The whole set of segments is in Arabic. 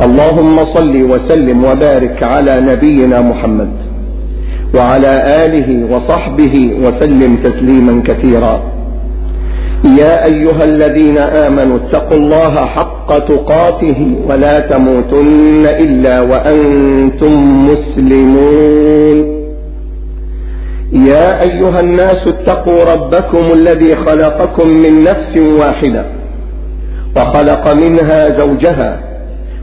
اللهم صل وسلم وبارك على نبينا محمد وعلى آله وصحبه وسلم تسليما كثيرا. يا أيها الذين آمنوا اتقوا الله حق تقاته ولا تموتن إلا وأنتم مسلمون. يا أيها الناس اتقوا ربكم الذي خلقكم من نفس واحدة وخلق منها زوجها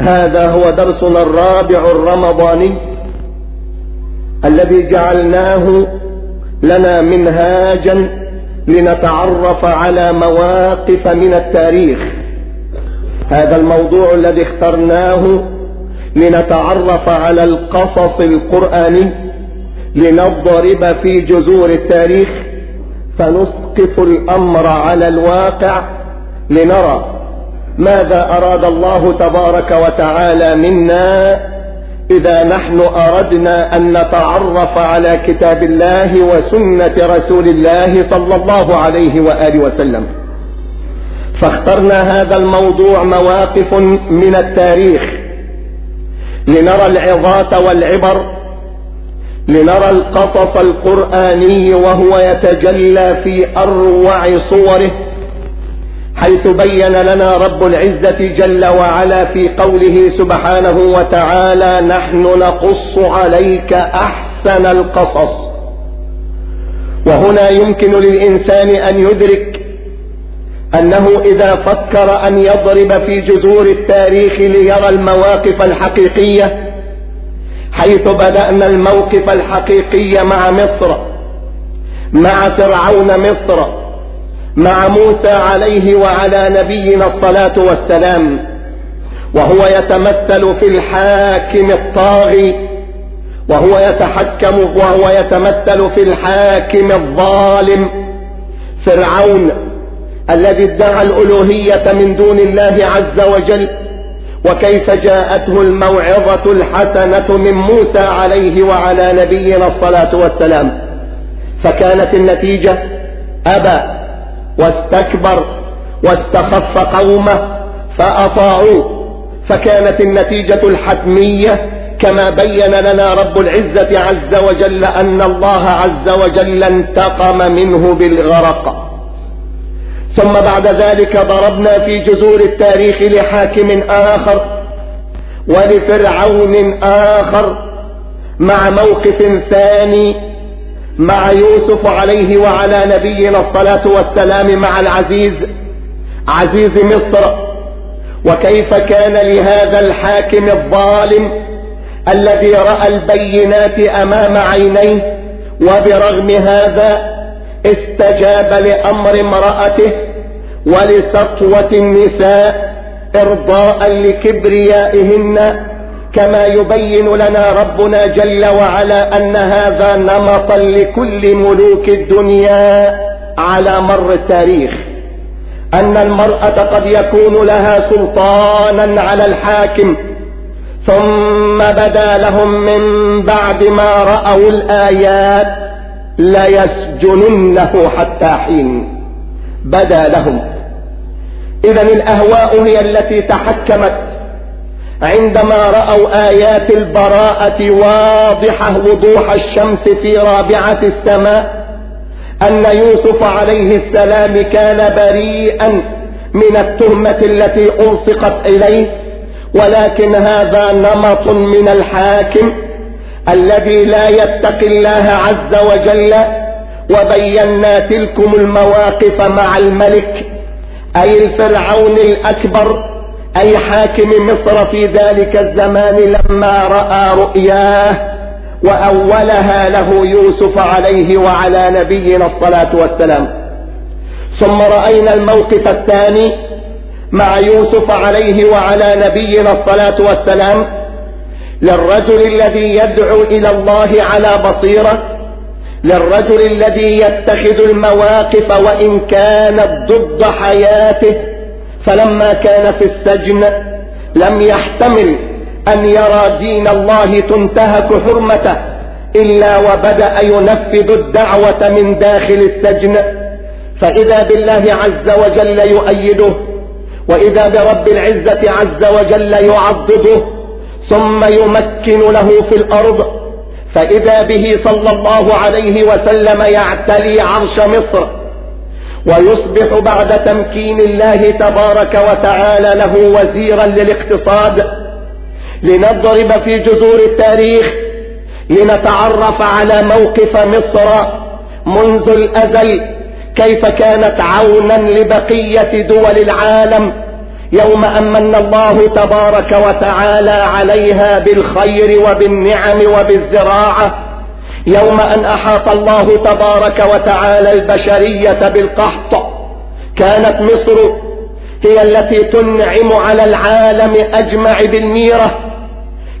هذا هو درسنا الرابع الرمضاني الذي جعلناه لنا منهاجا لنتعرف على مواقف من التاريخ. هذا الموضوع الذي اخترناه لنتعرف على القصص القرآني لنضرب في جذور التاريخ فنسقط الأمر على الواقع لنرى ماذا أراد الله تبارك وتعالى منا إذا نحن أردنا أن نتعرف على كتاب الله وسنة رسول الله صلى الله عليه وآله وسلم. فاخترنا هذا الموضوع مواقف من التاريخ. لنرى العظات والعبر لنرى القصص القرآني وهو يتجلى في أروع صوره. حيث بين لنا رب العزة جل وعلا في قوله سبحانه وتعالى نحن نقص عليك أحسن القصص. وهنا يمكن للإنسان أن يدرك أنه إذا فكر أن يضرب في جذور التاريخ ليرى المواقف الحقيقية حيث بدأنا الموقف الحقيقي مع مصر مع فرعون مصر مع موسى عليه وعلى نبينا الصلاة والسلام وهو يتمثل في الحاكم الطاغي وهو يتحكم وهو يتمثل في الحاكم الظالم فرعون الذي ادعى الألوهية من دون الله عز وجل وكيف جاءته الموعظة الحسنة من موسى عليه وعلى نبينا الصلاة والسلام. فكانت النتيجة أبى واستكبر واستخف قومه فأطاعوه فكانت النتيجة الحتمية كما بين لنا رب العزة عز وجل أن الله عز وجل انتقم منه بالغرق. ثم بعد ذلك ضربنا في جذور التاريخ لحاكم آخر ولفرعون آخر مع موقف ثاني مع يوسف عليه وعلى نبينا الصلاة والسلام مع العزيز عزيز مصر. وكيف كان لهذا الحاكم الظالم الذي رأى البينات أمام عينيه وبرغم هذا استجاب لأمر امرأته ولسطوة النساء إرضاء لكبريائهن كما يبين لنا ربنا جل وعلا أن هذا نمطا لكل ملوك الدنيا على مر التاريخ. أن المرأة قد يكون لها سلطانا على الحاكم ثم بدا لهم من بعد ما رأوا الآيات ليسجننه حتى حين بدا لهم. إذا الأهواء هي التي تحكمت عندما رأوا آيات البراءة واضحة وضوح الشمس في رابعة السماء أن يوسف عليه السلام كان بريئا من التهمة التي ألصقت إليه ولكن هذا نمط من الحاكم الذي لا يتقي الله عز وجل وبينا تلكم المواقف مع الملك أي الفرعون الأكبر أي حاكم مصر في ذلك الزمان لما رأى رؤياه وأولها له يوسف عليه وعلى نبينا الصلاة والسلام. ثم رأينا الموقف الثاني مع يوسف عليه وعلى نبينا الصلاة والسلام للرجل الذي يدعو إلى الله على بصيرة للرجل الذي يتخذ المواقف وإن كانت ضد حياته فلما كان في السجن لم يحتمل أن يرى دين الله تنتهك حرمته إلا وبدأ ينفذ الدعوة من داخل السجن. فإذا بالله عز وجل يؤيده وإذا برب العزة عز وجل يعضده ثم يمكن له في الأرض فإذا به صلى الله عليه وسلم يعتلي عرش مصر. ويصبح بعد تمكين الله تبارك وتعالى له وزيرا للاقتصاد. لنضرب في جذور التاريخ لنتعرف على موقف مصر منذ الأزل كيف كانت عونا لبقية دول العالم يوم أمن الله تبارك وتعالى عليها بالخير وبالنعم وبالزراعة. يوم أن أحاط الله تبارك وتعالى البشرية بالقحط كانت مصر هي التي تنعم على العالم أجمع بالميرة.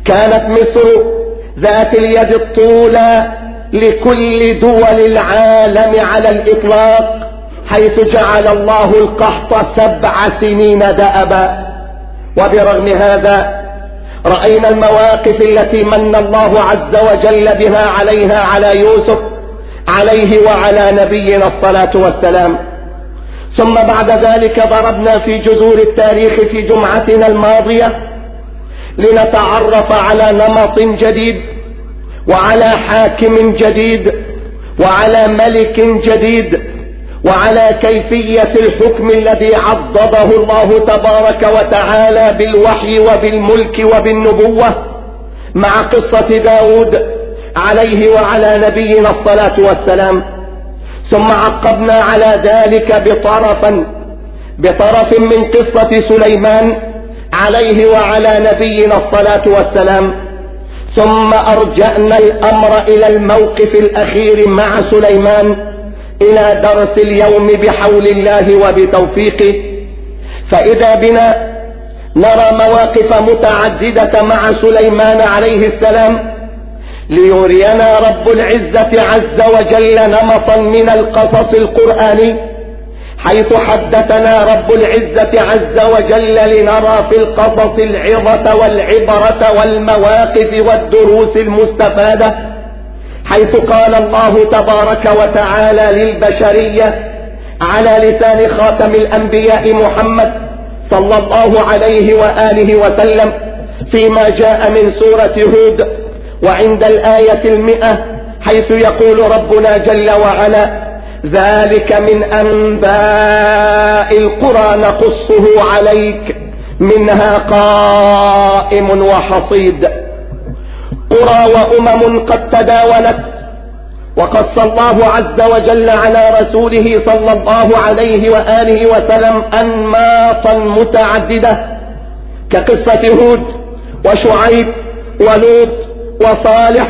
كانت مصر ذات اليد الطولى لكل دول العالم على الإطلاق حيث جعل الله القحط سبع سنين دأبا. وبرغم هذا رأينا المواقف التي من الله عز وجل بها عليها على يوسف عليه وعلى نبينا الصلاة والسلام. ثم بعد ذلك ضربنا في جذور التاريخ في جمعتنا الماضية لنتعرف على نمط جديد وعلى حاكم جديد وعلى ملك جديد وعلى كيفية الحكم الذي عضده الله تبارك وتعالى بالوحي وبالملك وبالنبوة مع قصة داود عليه وعلى نبينا الصلاة والسلام. ثم عقبنا على ذلك بطرفا بطرف من قصة سليمان عليه وعلى نبينا الصلاة والسلام. ثم أرجأنا الأمر إلى الموقف الأخير مع سليمان. إلى درس اليوم بحول الله وبتوفيقه. فإذا بنا نرى مواقف متعددة مع سليمان عليه السلام ليرينا رب العزة عز وجل نمطا من القصص القرآني حيث حدثنا رب العزة عز وجل لنرى في القصص العظة والعبرة والمواقف والدروس المستفادة. حيث قال الله تبارك وتعالى للبشرية على لسان خاتم الأنبياء محمد صلى الله عليه وآله وسلم فيما جاء من سورة هود وعند الآية المئة حيث يقول ربنا جل وعلا ذلك من أنباء القرى نقصه عليك منها قائم وحصيد قرى وأمم قد تداولت وقص الله عز وجل على رسوله صلى الله عليه وآله وسلم أنماطا متعددة كقصة هود وشعيب ولوط وصالح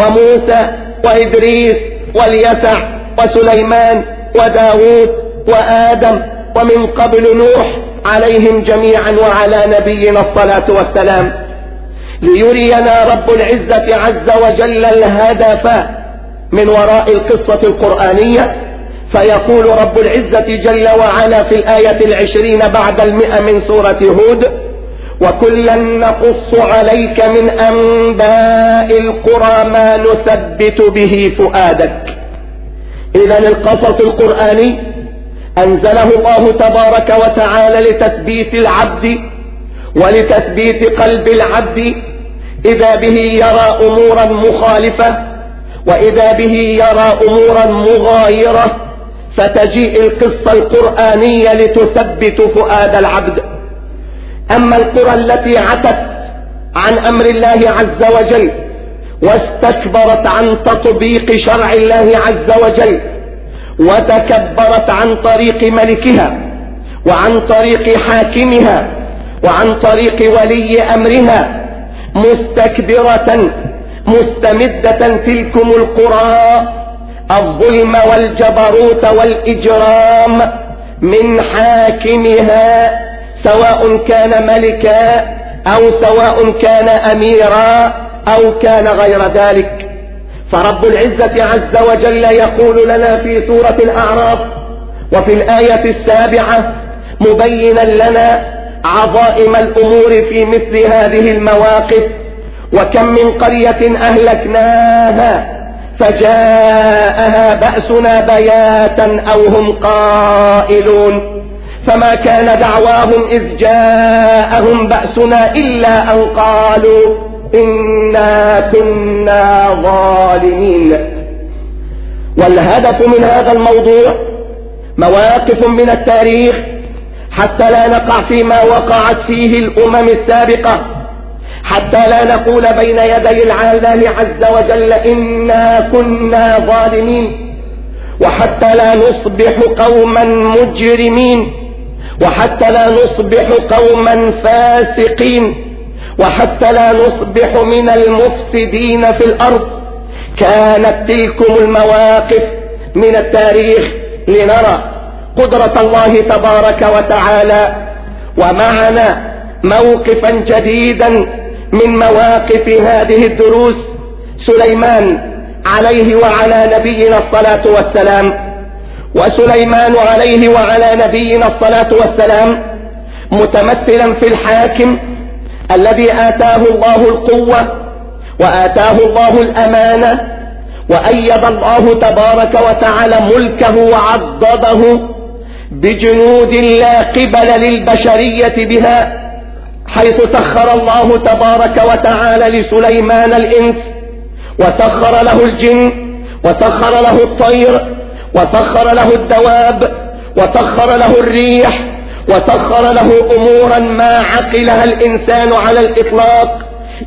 وموسى وإدريس واليسع وسليمان وداود وآدم ومن قبل نوح عليهم جميعا وعلى نبينا الصلاة والسلام. ليرينا رب العزة عز وجل الهدف من وراء القصة القرآنية. فيقول رب العزة جل وعلا في الآية العشرين بعد المئة من سورة هود وكلا نقص عليك من أنباء القرى ما نثبت به فؤادك. إذا القصص القرآني أنزله الله تبارك وتعالى لتثبيت العبد ولتثبيت قلب العبد إذا به يرى أمورا مخالفة وإذا به يرى أمورا مغايرة فتجيء القصة القرآنية لتثبت فؤاد العبد. أما القرى التي عتت عن أمر الله عز وجل واستكبرت عن تطبيق شرع الله عز وجل وتكبرت عن طريق ملكها وعن طريق حاكمها وعن طريق ولي أمرها مستكبرة مستمدة تلكم القرى الظلم والجبروت والإجرام من حاكمها سواء كان ملكا أو سواء كان أميرا أو كان غير ذلك. فرب العزة عز وجل يقول لنا في سورة الأعراف وفي الآية السابعة مبينا لنا عظائم الأمور في مثل هذه المواقف وكم من قرية أهلكناها فجاءها بأسنا بياتا أو هم قائلون. فما كان دعواهم إذ جاءهم بأسنا إلا أن قالوا إنا كنا ظالمين. والهدف من هذا الموضوع مواقف من التاريخ حتى لا نقع فيما وقعت فيه الأمم السابقة حتى لا نقول بين يدي العالم عز وجل إنا كنا ظالمين وحتى لا نصبح قوما مجرمين وحتى لا نصبح قوما فاسقين وحتى لا نصبح من المفسدين في الأرض. كانت تلكم المواقف من التاريخ لنرى قدرة الله تبارك وتعالى ومعنا موقفا جديدا من مواقف هذه الدروس سليمان عليه وعلى نبينا الصلاة والسلام. وسليمان عليه وعلى نبينا الصلاة والسلام متمثلا في الحاكم الذي آتاه الله القوة وآتاه الله الأمانة وأيد الله تبارك وتعالى ملكه وعضده بجنود لا قبل للبشرية بها حيث سخر الله تبارك وتعالى لسليمان الإنس وسخر له الجن وسخر له الطير وسخر له الدواب وسخر له الريح وسخر له أمورا ما عقلها الإنسان على الإطلاق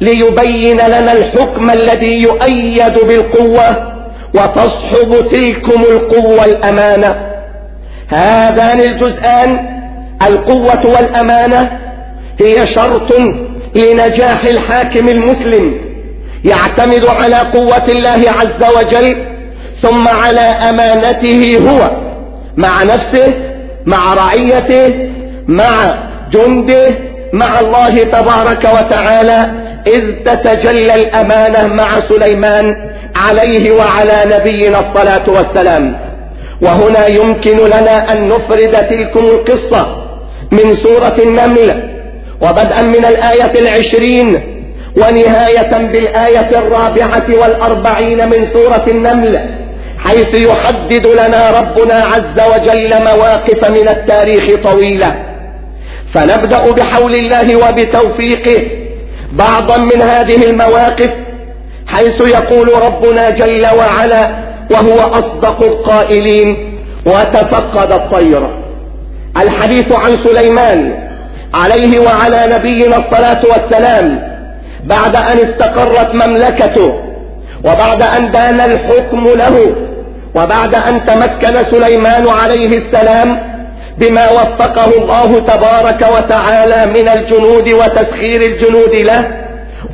ليبين لنا الحكم الذي يؤيد بالقوة وتصحب تلكم القوة الأمانة. هذان الجزءان القوة والأمانة هي شرط لنجاح الحاكم المسلم. يعتمد على قوة الله عز وجل ثم على أمانته هو مع نفسه مع رعيته مع جنده مع الله تبارك وتعالى. إذ تتجلى الأمانة مع سليمان عليه وعلى نبينا الصلاة والسلام. وهنا يمكن لنا أن نفرد تلكم القصة من سورة النمل وبدءا من الآية العشرين ونهاية بالآية الرابعة والأربعين من سورة النمل حيث يحدد لنا ربنا عز وجل مواقف من التاريخ طويلة. فنبدأ بحول الله وبتوفيقه بعضا من هذه المواقف حيث يقول ربنا جل وعلا وهو أصدق القائلين وتفقد الطير. الحديث عن سليمان عليه وعلى نبينا الصلاة والسلام بعد أن استقرت مملكته وبعد أن بان الحكم له وبعد أن تمكن سليمان عليه السلام بما وفقه الله تبارك وتعالى من الجنود وتسخير الجنود له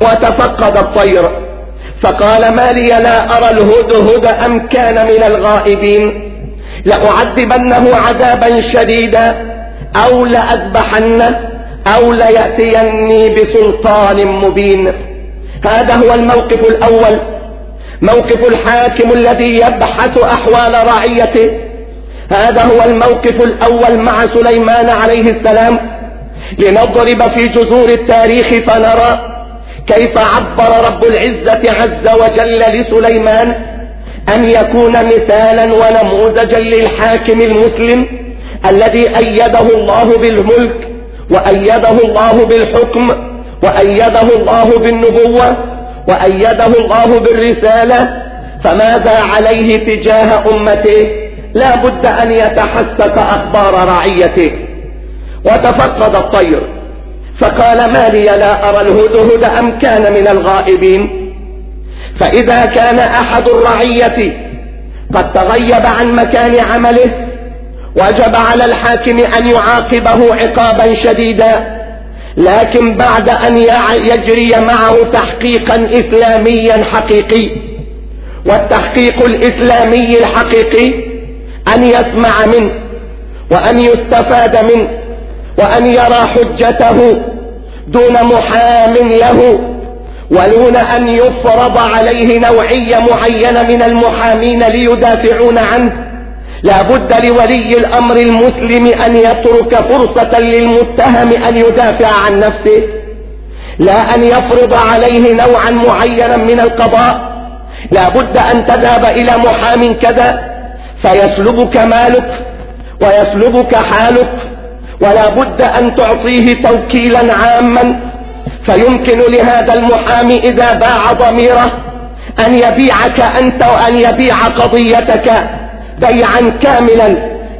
وتفقد الطير. فقال ما لي لا أرى الهدهد أم كان من الغائبين. لأعذبنه عذابا شديدا أو لأذبحنه أو ليأتيني بسلطان مبين. هذا هو الموقف الأول. موقف الحاكم الذي يبحث أحوال رعيته. هذا هو الموقف الأول مع سليمان عليه السلام. لنضرب في جذور التاريخ فنرى كيف عبر رب العزة عز وجل لسليمان أن يكون مثالا ونموذجا للحاكم المسلم الذي أيده الله بالملك وأيده الله بالحكم وأيده الله بالنبوة وأيده الله بالرسالة فماذا عليه تجاه أمته؟ لا بد أن يتحسس أخبار رعيته. وتفقد الطير. فقال ما لي لا أرى الهدهد أم كان من الغائبين. فإذا كان أحد الرعية قد تغيب عن مكان عمله وجب على الحاكم أن يعاقبه عقابا شديدا لكن بعد أن يجري معه تحقيقا إسلاميا حقيقي. والتحقيق الإسلامي الحقيقي أن يسمع منه وأن يستفاد منه. وأن يرى حجته دون محام له ودون أن يفرض عليه نوعية معينة من المحامين ليدافعون عنه لا بد لولي الأمر المسلم أن يترك فرصة للمتهم أن يدافع عن نفسه لا أن يفرض عليه نوعا معينا من القضاء لا بد أن تذهب إلى محام كذا فيسلبك مالك ويسلبك حالك. ولا بد أن تعطيه توكيلا عاما. فيمكن لهذا المحامي إذا باع ضميره أن يبيعك أنت وأن يبيع قضيتك بيعا كاملا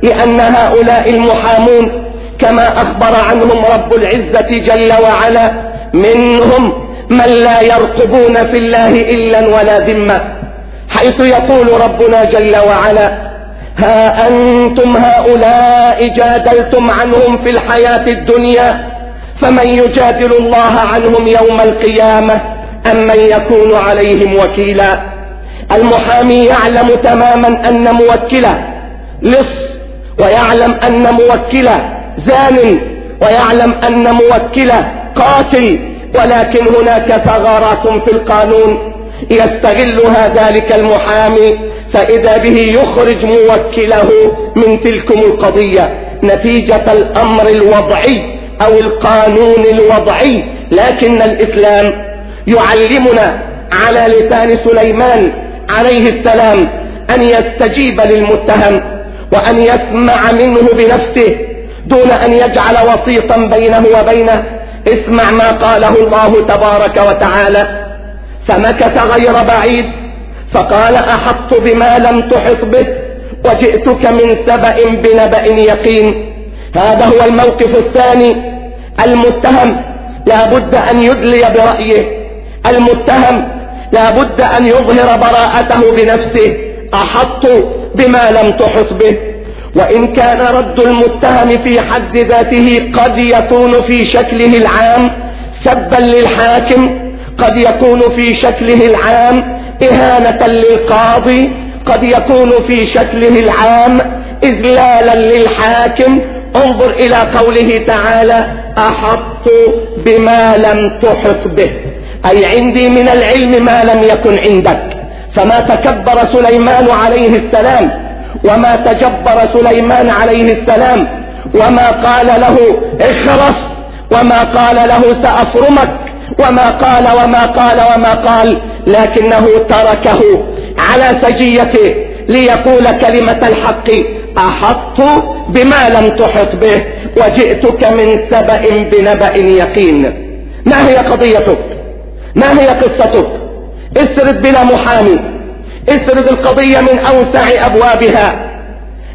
لأن هؤلاء المحامون كما أخبر عنهم رب العزة جل وعلا منهم من لا يرقبون في الله إلا ولا ذمة حيث يقول ربنا جل وعلا ها أنتم هؤلاء جادلتم عنهم في الحياة الدنيا فمن يجادل الله عنهم يوم القيامة أم من يكون عليهم وكيلا؟ المحامي يعلم تماما أن موكله لص ويعلم أن موكله زان ويعلم أن موكله قاتل ولكن هناك ثغرات في القانون يستغلها ذلك المحامي فإذا به يخرج موكله من تلكم القضية نتيجة الأمر الوضعي أو القانون الوضعي. لكن الإسلام يعلمنا على لسان سليمان عليه السلام أن يستجيب للمتهم وأن يسمع منه بنفسه دون أن يجعل وسيطا بينه وبينه. اسمع ما قاله الله تبارك وتعالى فمكث غير بعيد فقال أحط بما لم تحط به وجئتك من سبأ بنبأ يقين. هذا هو الموقف الثاني. المتهم لا بد أن يدلي برأيه. المتهم لا بد أن يظهر براءته بنفسه. أحط بما لم تحط به. وإن كان رد المتهم في حد ذاته قد يكون في شكله العام. سبا للحاكم قد يكون في شكله العام. إهانة للقاضي قد يكون في شكله العام إذلالا للحاكم. انظر إلى قوله تعالى أحط بما لم تحط به. أي عندي من العلم ما لم يكن عندك. فما تكبر سليمان عليه السلام وما تجبر سليمان عليه السلام وما قال له اخرس وما قال له سأفرمك. وما قال وما قال وما قال لكنه تركه على سجيته ليقول كلمة الحق أحط بما لم تحط به وجئتك من سبأ بنبأ يقين. ما هي قضيتك؟ ما هي قصتك؟ اسرد بلا محامي اسرد القضية من أوسع أبوابها.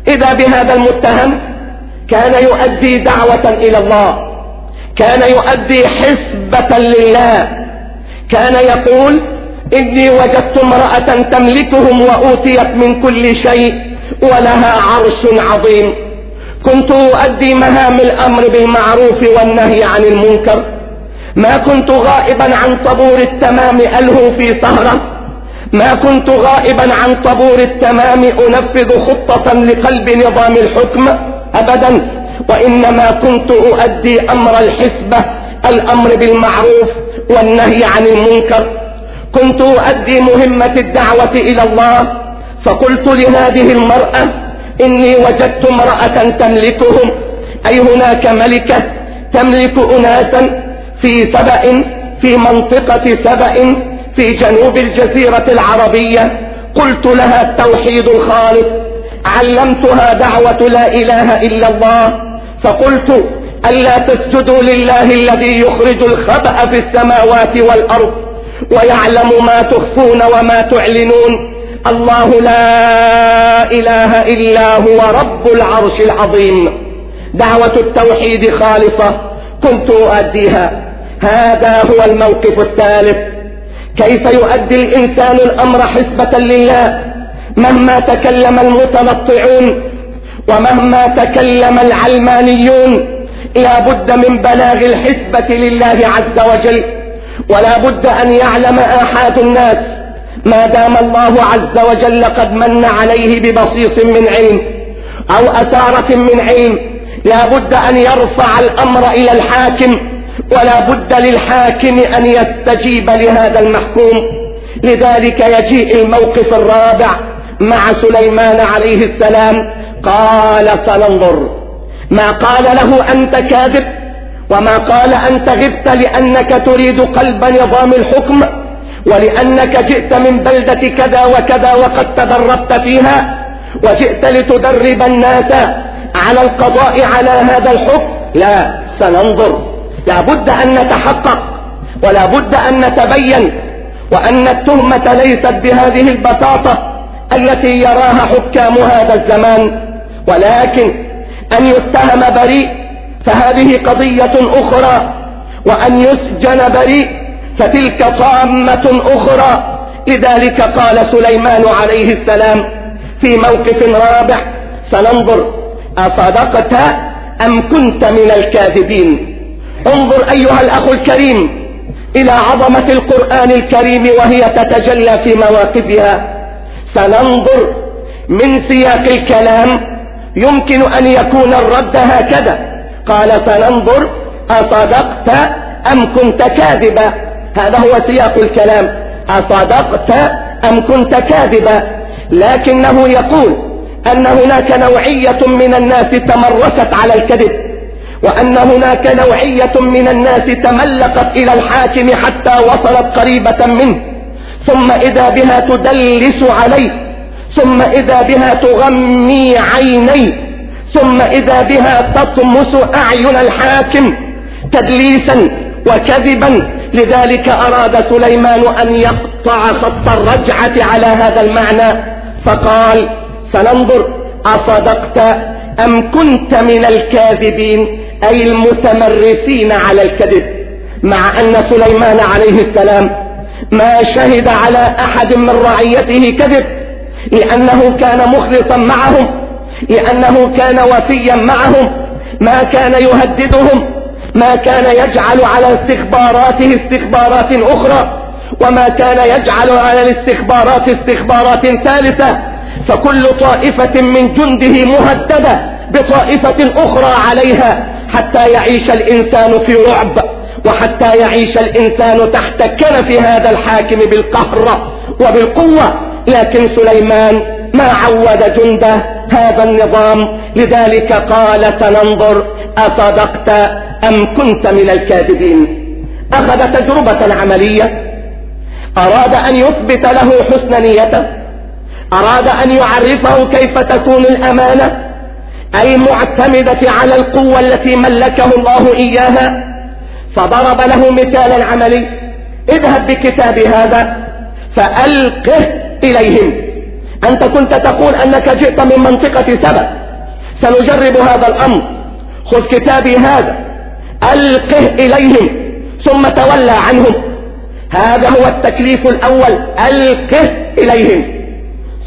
إذا بهذا المتهم كان يؤدي دعوة إلى الله. كان يؤدي حسبة لله. كان يقول إني وجدت امرأة تملكهم وأوتيت من كل شيء ولها عرش عظيم. كنت أؤدي مهام الأمر بالمعروف والنهي عن المنكر. ما كنت غائبا عن طبور التمام ألهو في سهرة ما كنت غائبا عن طبور التمام أنفذ خطة لقلب نظام الحكم. أبدا وإنما كنت أؤدي أمر الحسبة الأمر بالمعروف والنهي عن المنكر. كنت أؤدي مهمة الدعوة إلى الله فقلت لهذه المرأة إني وجدت امرأة تملكهم. أي هناك ملكة تملك أناسا في سبأ في منطقة سبأ في جنوب الجزيرة العربية. قلت لها التوحيد الخالص علمتها دعوة لا إله إلا الله. فقلت ألا تسجدوا لله الذي يخرج الخبأ في السماوات والأرض ويعلم ما تخفون وما تعلنون؟ الله لا إله إلا هو رب العرش العظيم. دعوة التوحيد خالصة كنت أؤديها. هذا هو الموقف الثالث. كيف يؤدي الإنسان الأمر حسبة لله؟ مهما تكلم المتنطعون ومهما تكلم العلمانيون لا بد من بلاغ الحسبة لله عز وجل ولا بد أن يعلم آحاد الناس ما دام الله عز وجل قد من عليه ببصيص من علم أو أثارة من علم. لا بد أن يرفع الأمر إلى الحاكم ولا بد للحاكم أن يستجيب لهذا المحكوم. لذلك يجيء الموقف الرابع مع سليمان عليه السلام قال سننظر. ما قال له أنت كاذب؟ وما قال أنت غبت لأنك تريد قلب نظام الحكم؟ ولأنك جئت من بلدة كذا وكذا وقد تدربت فيها؟ وجئت لتدرب الناس على القضاء على هذا الحكم؟ لا سننظر. لا بد أن نتحقق ولا بد أن نتبين وأن التهمة ليست بهذه البساطة. التي يراها حكام هذا الزمان ولكن أن يتهم بريء فهذه قضية أخرى وأن يسجن بريء فتلك طامة أخرى. لذلك قال سليمان عليه السلام في موقف رابع سننظر أصدقت أم كنت من الكاذبين؟ انظر أيها الأخ الكريم إلى عظمة القرآن الكريم وهي تتجلى في مواقفها. سننظر من سياق الكلام يمكن أن يكون الرد هكذا. قال سننظر أصدقت أم كنت كاذبا؟ هذا هو سياق الكلام. أصدقت أم كنت كاذبا؟ لكنه يقول أن هناك نوعية من الناس تمرست على الكذب وأن هناك نوعية من الناس تملقت إلى الحاكم حتى وصلت قريبة منه. ثم إذا بها تدلس عليه ثم إذا بها تغمي عينيه ثم إذا بها تطمس أعين الحاكم تدليسا وكذبا. لذلك أراد سليمان أن يقطع خط الرجعة على هذا المعنى فقال سننظر أصدقت أم كنت من الكاذبين أي المتمرسين على الكذب؟ مع أن سليمان عليه السلام ما شهد على أحد من رعيته كذب لأنه كان مخلصا معهم لأنه كان وفيا معهم ما كان يهددهم ما كان يجعل على استخباراته استخبارات أخرى وما كان يجعل على الاستخبارات استخبارات ثالثة فكل طائفة من جنده مهددة بطائفة أخرى عليها حتى يعيش الإنسان في رعب. وحتى يعيش الإنسان تحت كنف هذا الحاكم بالقهر وبالقوة. لكن سليمان ما عود جنده هذا النظام. لذلك قال سننظر أصدقت أم كنت من الكاذبين؟ أخذ تجربة عملية. أراد أن يثبت له حسن نيته. أراد أن يعرفه كيف تكون الأمانة. المعتمدة على القوة التي ملكه الله إياها. فضرب له مثالا عملي. اذهب بكتاب هذا فألقه إليهم. أنت كنت تقول أنك جئت من منطقة سبأ. سنجرب هذا الأمر. خذ كتابي هذا. ألقه إليهم. ثم تولى عنهم. هذا هو التكليف الأول. ألقه إليهم.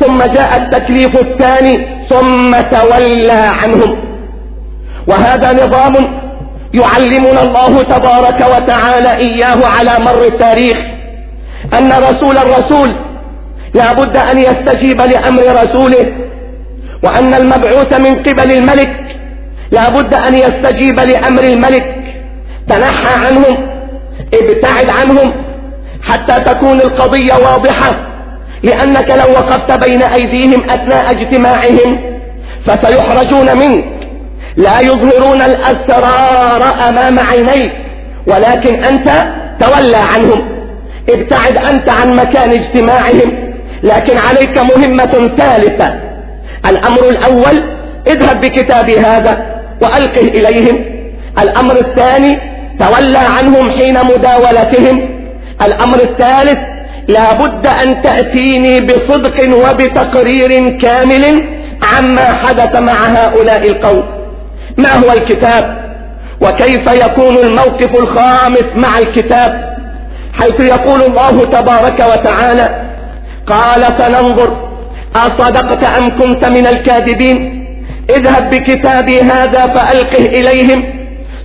ثم جاء التكليف الثاني. ثم تولى عنهم. وهذا نظام يعلمنا الله تبارك وتعالى إياه على مر التاريخ أن رسول الرسول لا بد أن يستجيب لأمر رسوله وأن المبعوث من قبل الملك لا بد أن يستجيب لأمر الملك. تنحى عنهم ابتعد عنهم حتى تكون القضية واضحة لأنك لو وقفت بين أيديهم أثناء اجتماعهم فسيحرجون منك. لا يظهرون الأسرار أمام عينيك ولكن أنت تولى عنهم. ابتعد أنت عن مكان اجتماعهم لكن عليك مهمة ثالثة. الأمر الأول اذهب بكتابي هذا وألقه إليهم. الأمر الثاني تولى عنهم حين مداولتهم. الأمر الثالث لا بد أن تأتيني بصدق وبتقرير كامل عما حدث مع هؤلاء القوم. ما هو الكتاب؟ وكيف يكون الموقف الخامس مع الكتاب؟ حيث يقول الله تبارك وتعالى قال سننظر أصدقت أم كنت من الكاذبين؟ اذهب بكتابي هذا فألقه إليهم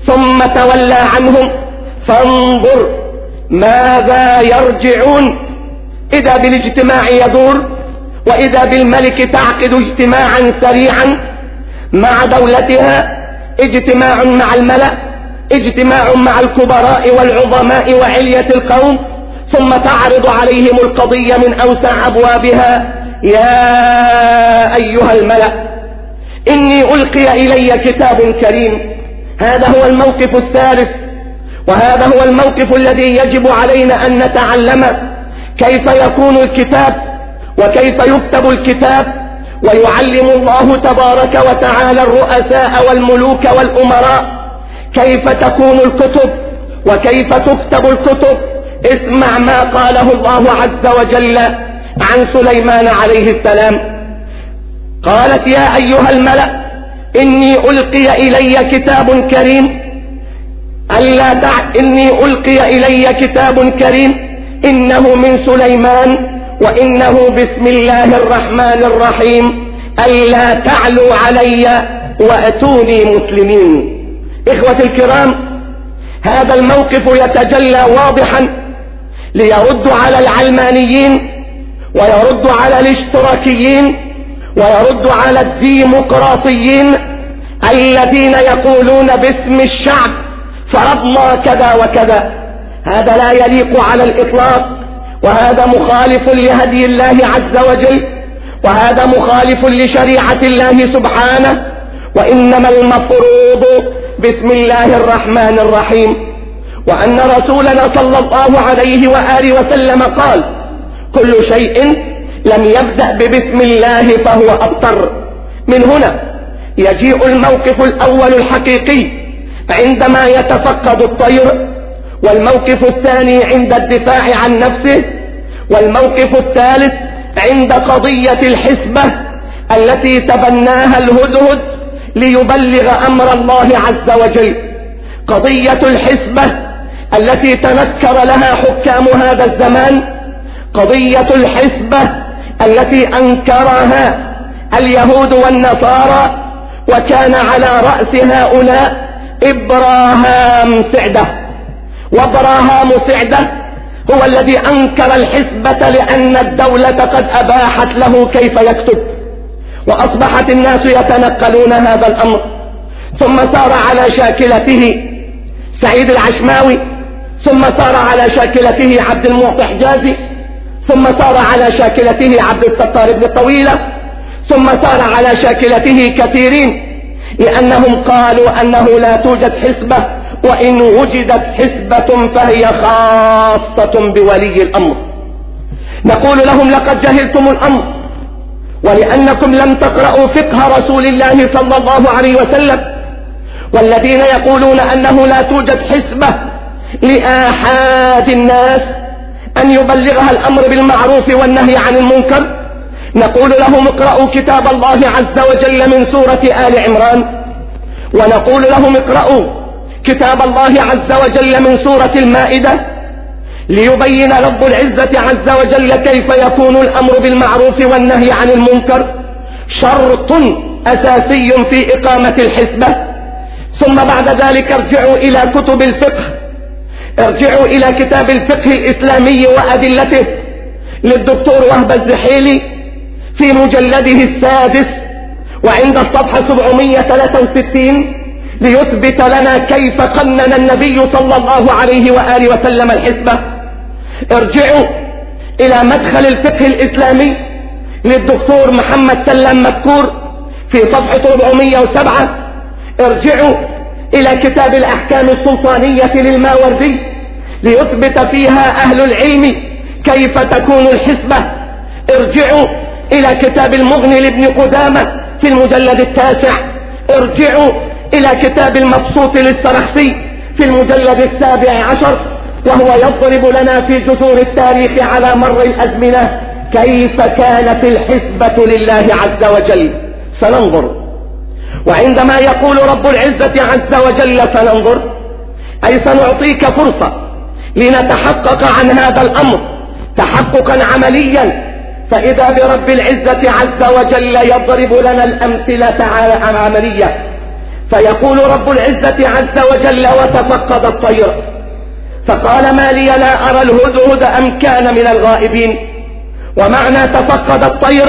ثم تولى عنهم فانظر ماذا يرجعون. إذا بالاجتماع يدور وإذا بالملك تعقد اجتماعا سريعا مع دولتها اجتماع مع الملأ اجتماع مع الكبراء والعظماء وعلية القوم ثم تعرض عليهم القضية من أوسع أبوابها. يا أيها الملأ إني ألقي إلي كتاب كريم. هذا هو الموقف الثالث وهذا هو الموقف الذي يجب علينا أن نتعلم كيف يكون الكتاب وكيف يكتب الكتاب ويعلم الله تبارك وتعالى الرؤساء والملوك والأمراء كيف تكون الكتب وكيف تكتب الكتب. اسمع ما قاله الله عز وجل عن سليمان عليه السلام. قالت يا أيها الملأ إني ألقي إلي كتاب كريم. ألا دع إني ألقي إلي كتاب كريم. إنه من سليمان. وإنه بسم الله الرحمن الرحيم ألا تعلوا علي وأتوني مسلمين. إخوة الكرام هذا الموقف يتجلى واضحا ليرد على العلمانيين ويرد على الاشتراكيين ويرد على الديمقراطيين الذين يقولون باسم الشعب فرضنا كذا وكذا. هذا لا يليق على الإطلاق. وهذا مخالف لهدي الله عز وجل وهذا مخالف لشريعة الله سبحانه وإنما المفروض بسم الله الرحمن الرحيم. وأن رسولنا صلى الله عليه وآله وسلم قال كل شيء لم يبدأ ببسم الله فهو أبطر من هنا يجيء الموقف الأول الحقيقي عندما يتفقد الطير والموقف الثاني عند الدفاع عن نفسه والموقف الثالث عند قضية الحسبة التي تبناها الهدهد ليبلغ أمر الله عز وجل. قضية الحسبة التي تنكر لها حكام هذا الزمان قضية الحسبة التي أنكرها اليهود والنصارى وكان على رأس هؤلاء إبراهام سعدة. وابراهام سعدة هو الذي أنكر الحسبة لأن الدولة قد أباحت له كيف يكتب. وأصبحت الناس يتنقلون هذا الأمر. ثم صار على شاكلته سعيد العشماوي. ثم صار على شاكلته عبد المعطي حجازي ثم صار على شاكلته عبد الستار بن طويلة. ثم صار على شاكلته كثيرين. لأنهم قالوا أنه لا توجد حسبة وإن وجدت حسبة فهي خاصة بولي الأمر. نقول لهم لقد جهلتم الأمر. ولأنكم لم تقرأوا فقه رسول الله صلى الله عليه وسلم. والذين يقولون أنه لا توجد حسبة لآحاد الناس أن يبلغها الأمر بالمعروف والنهي عن المنكر. نقول لهم اقرأوا كتاب الله عز وجل من سورة آل عمران. ونقول لهم اقرأوا كتاب الله عز وجل من سورة المائدة ليبين رب العزة عز وجل كيف يكون الأمر بالمعروف والنهي عن المنكر شرط أساسي في إقامة الحسبة. ثم بعد ذلك ارجعوا إلى كتب الفقه. ارجعوا إلى كتاب الفقه الإسلامي وأدلته للدكتور وهب الزحيلي في مجلده السادس وعند الصفحة 763 ليثبت لنا كيف قنن النبي صلى الله عليه وآله وسلم الحسبة ارجعوا إلى مدخل الفقه الإسلامي للدكتور محمد سلام مذكور في صفحة 407 ارجعوا إلى كتاب الأحكام السلطانية للماوردي ليثبت فيها أهل العلم كيف تكون الحسبة ارجعوا إلى كتاب المغني لابن قدامة في المجلد التاسع. ارجعوا إلى كتاب المبسوط للسرخسي في المجلد السابع عشر وهو يضرب لنا في جذور التاريخ على مر الأزمنة كيف كانت الحسبة لله عز وجل. سننظر. وعندما يقول رب العزة عز وجل سننظر أي سنعطيك فرصة لنتحقق عن هذا الأمر تحققا عمليا. فإذا برب العزة عز وجل يضرب لنا الأمثلة عملية فيقول رب العزة عز وجل وتفقد الطير. فقال ما لي لا أرى الهدهد أم كان من الغائبين. ومعنى تفقد الطير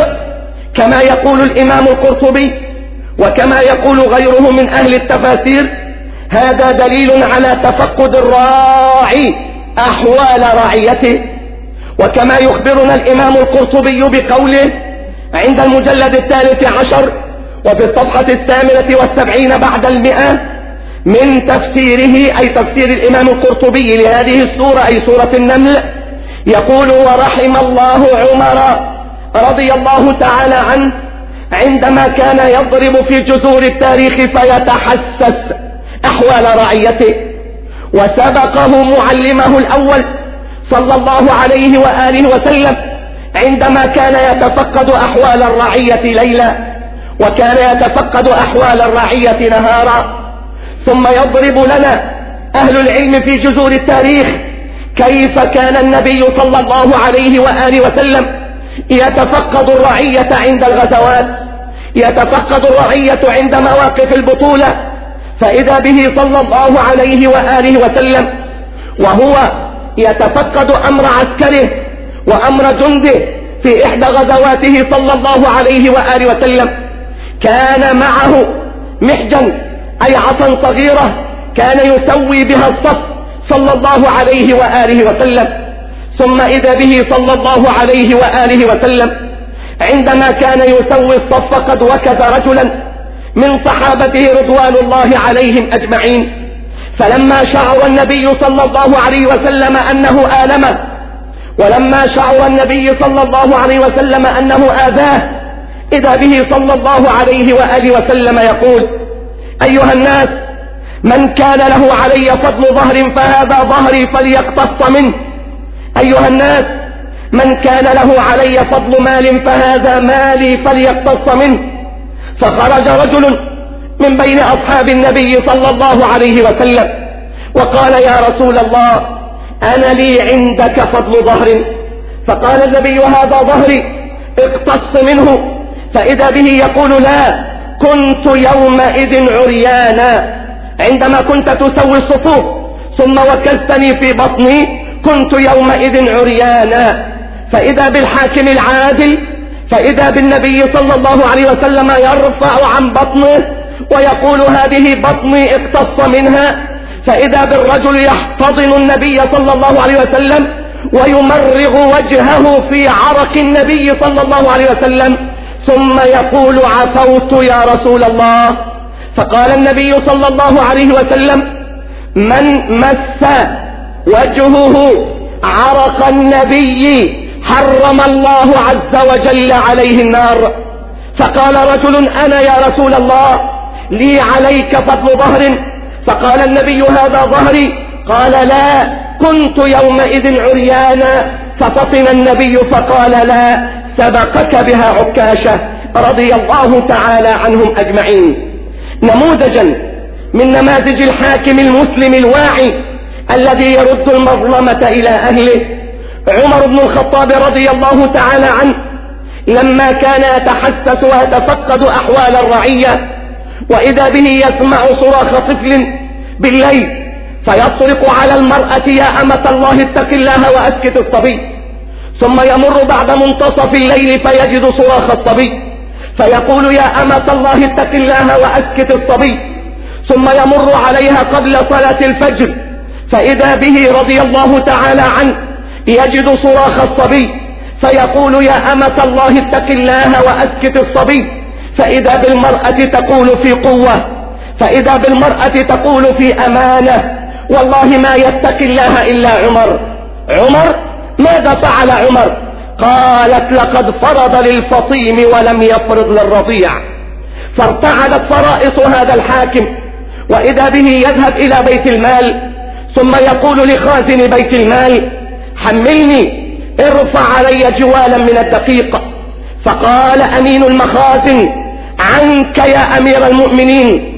كما يقول الإمام القرطبي وكما يقول غيره من أهل التفاسير هذا دليل على تفقد الراعي أحوال رعيته وكما يخبرنا الإمام القرطبي بقوله عند المجلد الثالث عشر وفي الصفحة الثامنة والسبعين بعد المئة من تفسيره أي تفسير الإمام القرطبي لهذه السورة أي سورة النمل يقول ورحم الله عمر رضي الله تعالى عنه عندما كان يضرب في جذور التاريخ فيتحسس أحوال رعيته وسبقه معلمه الأول صلى الله عليه وآله وسلم عندما كان يتفقد أحوال الرعية ليلا وكان يتفقد أحوال الرعية نهارا ثم يضرب لنا أهل العلم في جذور التاريخ كيف كان النبي صلى الله عليه وآله وسلم يتفقد الرعية عند الغزوات يتفقد الرعية عند مواقف البطولة فإذا به صلى الله عليه وآله وسلم وهو يتفقد أمر عسكره وأمر جنده في إحدى غزواته صلى الله عليه وآله وسلم كان معه محجن أي عصا صغيرة كان يسوي بها الصف صلى الله عليه وآله وسلم. ثم إذا به صلى الله عليه وآله وسلم عندما كان يسوي الصف قد وكز رجلا من صحابته رضوان الله عليهم أجمعين. فلما شعر النبي صلى الله عليه وسلم أنه آلمه ولما شعر النبي صلى الله عليه وسلم أنه آذاه إذا به صلى الله عليه وآله وسلم يقول أيها الناس من كان له علي فضل ظهر فهذا ظهري فليقتص منه. أيها الناس من كان له علي فضل مال فهذا مالي فليقتص منه. فخرج رجل من بين أصحاب النبي صلى الله عليه وسلم وقال يا رسول الله أنا لي عندك فضل ظهر. فقال النبي هذا ظهري اقتص منه. فإذا به يقول لا كنت يومئذ عريانا. عندما كنت تسوي الصفوف ثم وكلتني في بطني كنت يومئذ عريانا. فإذا بالحاكم العادل فإذا بالنبي صلى الله عليه وسلم يرفع عن بطنه ويقول هذه بطني اقتص منها فإذا بالرجل يحتضن النبي صلى الله عليه وسلم ويمرغ وجهه في عرق النبي صلى الله عليه وسلم ثم يقول عفوت يا رسول الله. فقال النبي صلى الله عليه وسلم من مس وجهه عرق النبي حرم الله عز وجل عليه النار. فقال رجل أنا يا رسول الله لي عليك فضل ظهر. فقال النبي هذا ظهري. قال لا كنت يومئذ عريانا. ففطن النبي فقال لا. سبقك بها عكاشة رضي الله تعالى عنهم أجمعين. نموذجا من نماذج الحاكم المسلم الواعي الذي يرد المظلمة إلى أهله عمر بن الخطاب رضي الله تعالى عنه لما كان يتحسس ويتفقد أحوال الرعية وإذا به يسمع صراخ طفل بالليل فيطرق على المرأة يا أمة الله اتق الله وأسكت الصبي. ثم يمر بعد منتصف الليل فيجد صراخ الصبي. فيقول يا أمة الله اتق الله وأسكت الصبي. ثم يمر عليها قبل صلاة الفجر. فإذا به رضي الله تعالى عنه يجد صراخ الصبي. فيقول يا أمة الله اتق الله وأسكت الصبي. فإذا بالمرأة تقول في قوة. فإذا بالمرأة تقول في أمانة. والله ما يتقي الله إلا عمر. عمر ماذا فعل عمر؟ قالت لقد فرض للفطيم ولم يفرض للرضيع. فارتعدت فرائص هذا الحاكم. وإذا به يذهب إلى بيت المال ثم يقول لخازن بيت المال حملني ارفع علي جوالا من الدقيق. فقال أمين المخازن عنك يا أمير المؤمنين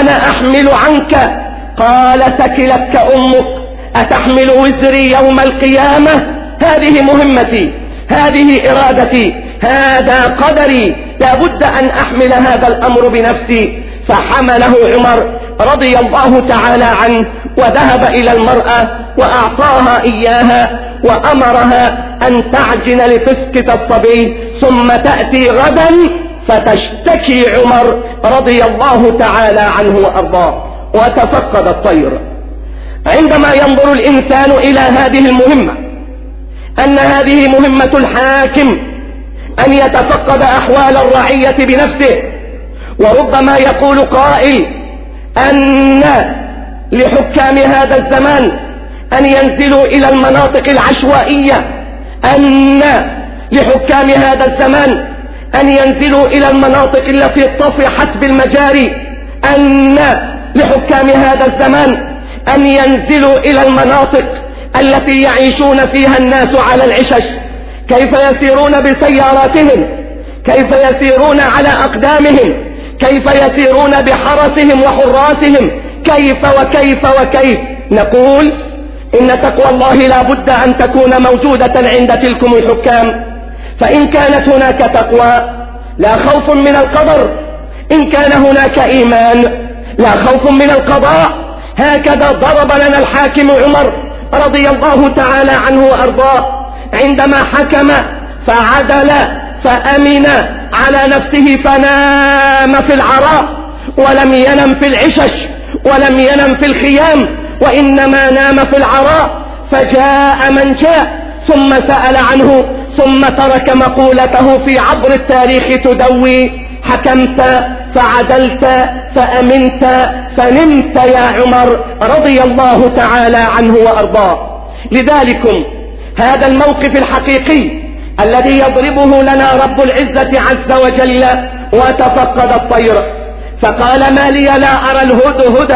أنا أحمل عنك. قال سكلتك أمك أتحمل وزري يوم القيامة؟ هذه مهمتي هذه إرادتي هذا قدري. لابد أن أحمل هذا الأمر بنفسي. فحمله عمر رضي الله تعالى عنه وذهب إلى المرأة وأعطاها إياها وأمرها أن تعجن لفسكة الصبي. ثم تأتي غدا فتشتكي عمر رضي الله تعالى عنه وأرضاه. وتفقد الطير. عندما ينظر الإنسان إلى هذه المهمة أن هذه مهمة الحاكم أن يتفقد أحوال الرعية بنفسه وربما يقول قائل أن لحكام هذا الزمان أن ينزلوا إلى المناطق العشوائية أن لحكام هذا الزمان أن ينزلوا إلى المناطق التي طفحت بالمجاري أن لحكام هذا الزمان أن ينزلوا إلى المناطق التي يعيشون فيها الناس على العشش. كيف يسيرون بسياراتهم؟ كيف يسيرون على أقدامهم؟ كيف يسيرون بحرسهم وحراسهم؟ كيف وكيف وكيف؟ نقول إن تقوى الله لا بد أن تكون موجودة عند تلكم الحكام. فإن كانت هناك تقوى لا خوف من القدر. إن كان هناك إيمان لا خوف من القضاء. هكذا ضرب لنا الحاكم عمر. رضي الله تعالى عنه وأرضاه. عندما حكم فعدل فأمن على نفسه فنام في العراء ولم ينم في العشش ولم ينم في الخيام وإنما نام في العراء فجاء من جاء ثم سأل عنه ثم ترك مقولته في عبر التاريخ تدوي. حكمت فعدلت فأمنت فنمت يا عمر رضي الله تعالى عنه وأرضاه. لذلكم هذا الموقف الحقيقي الذي يضربه لنا رب العزة عز وجل وتفقد الطير. فقال ما لي لا أرى الهدهد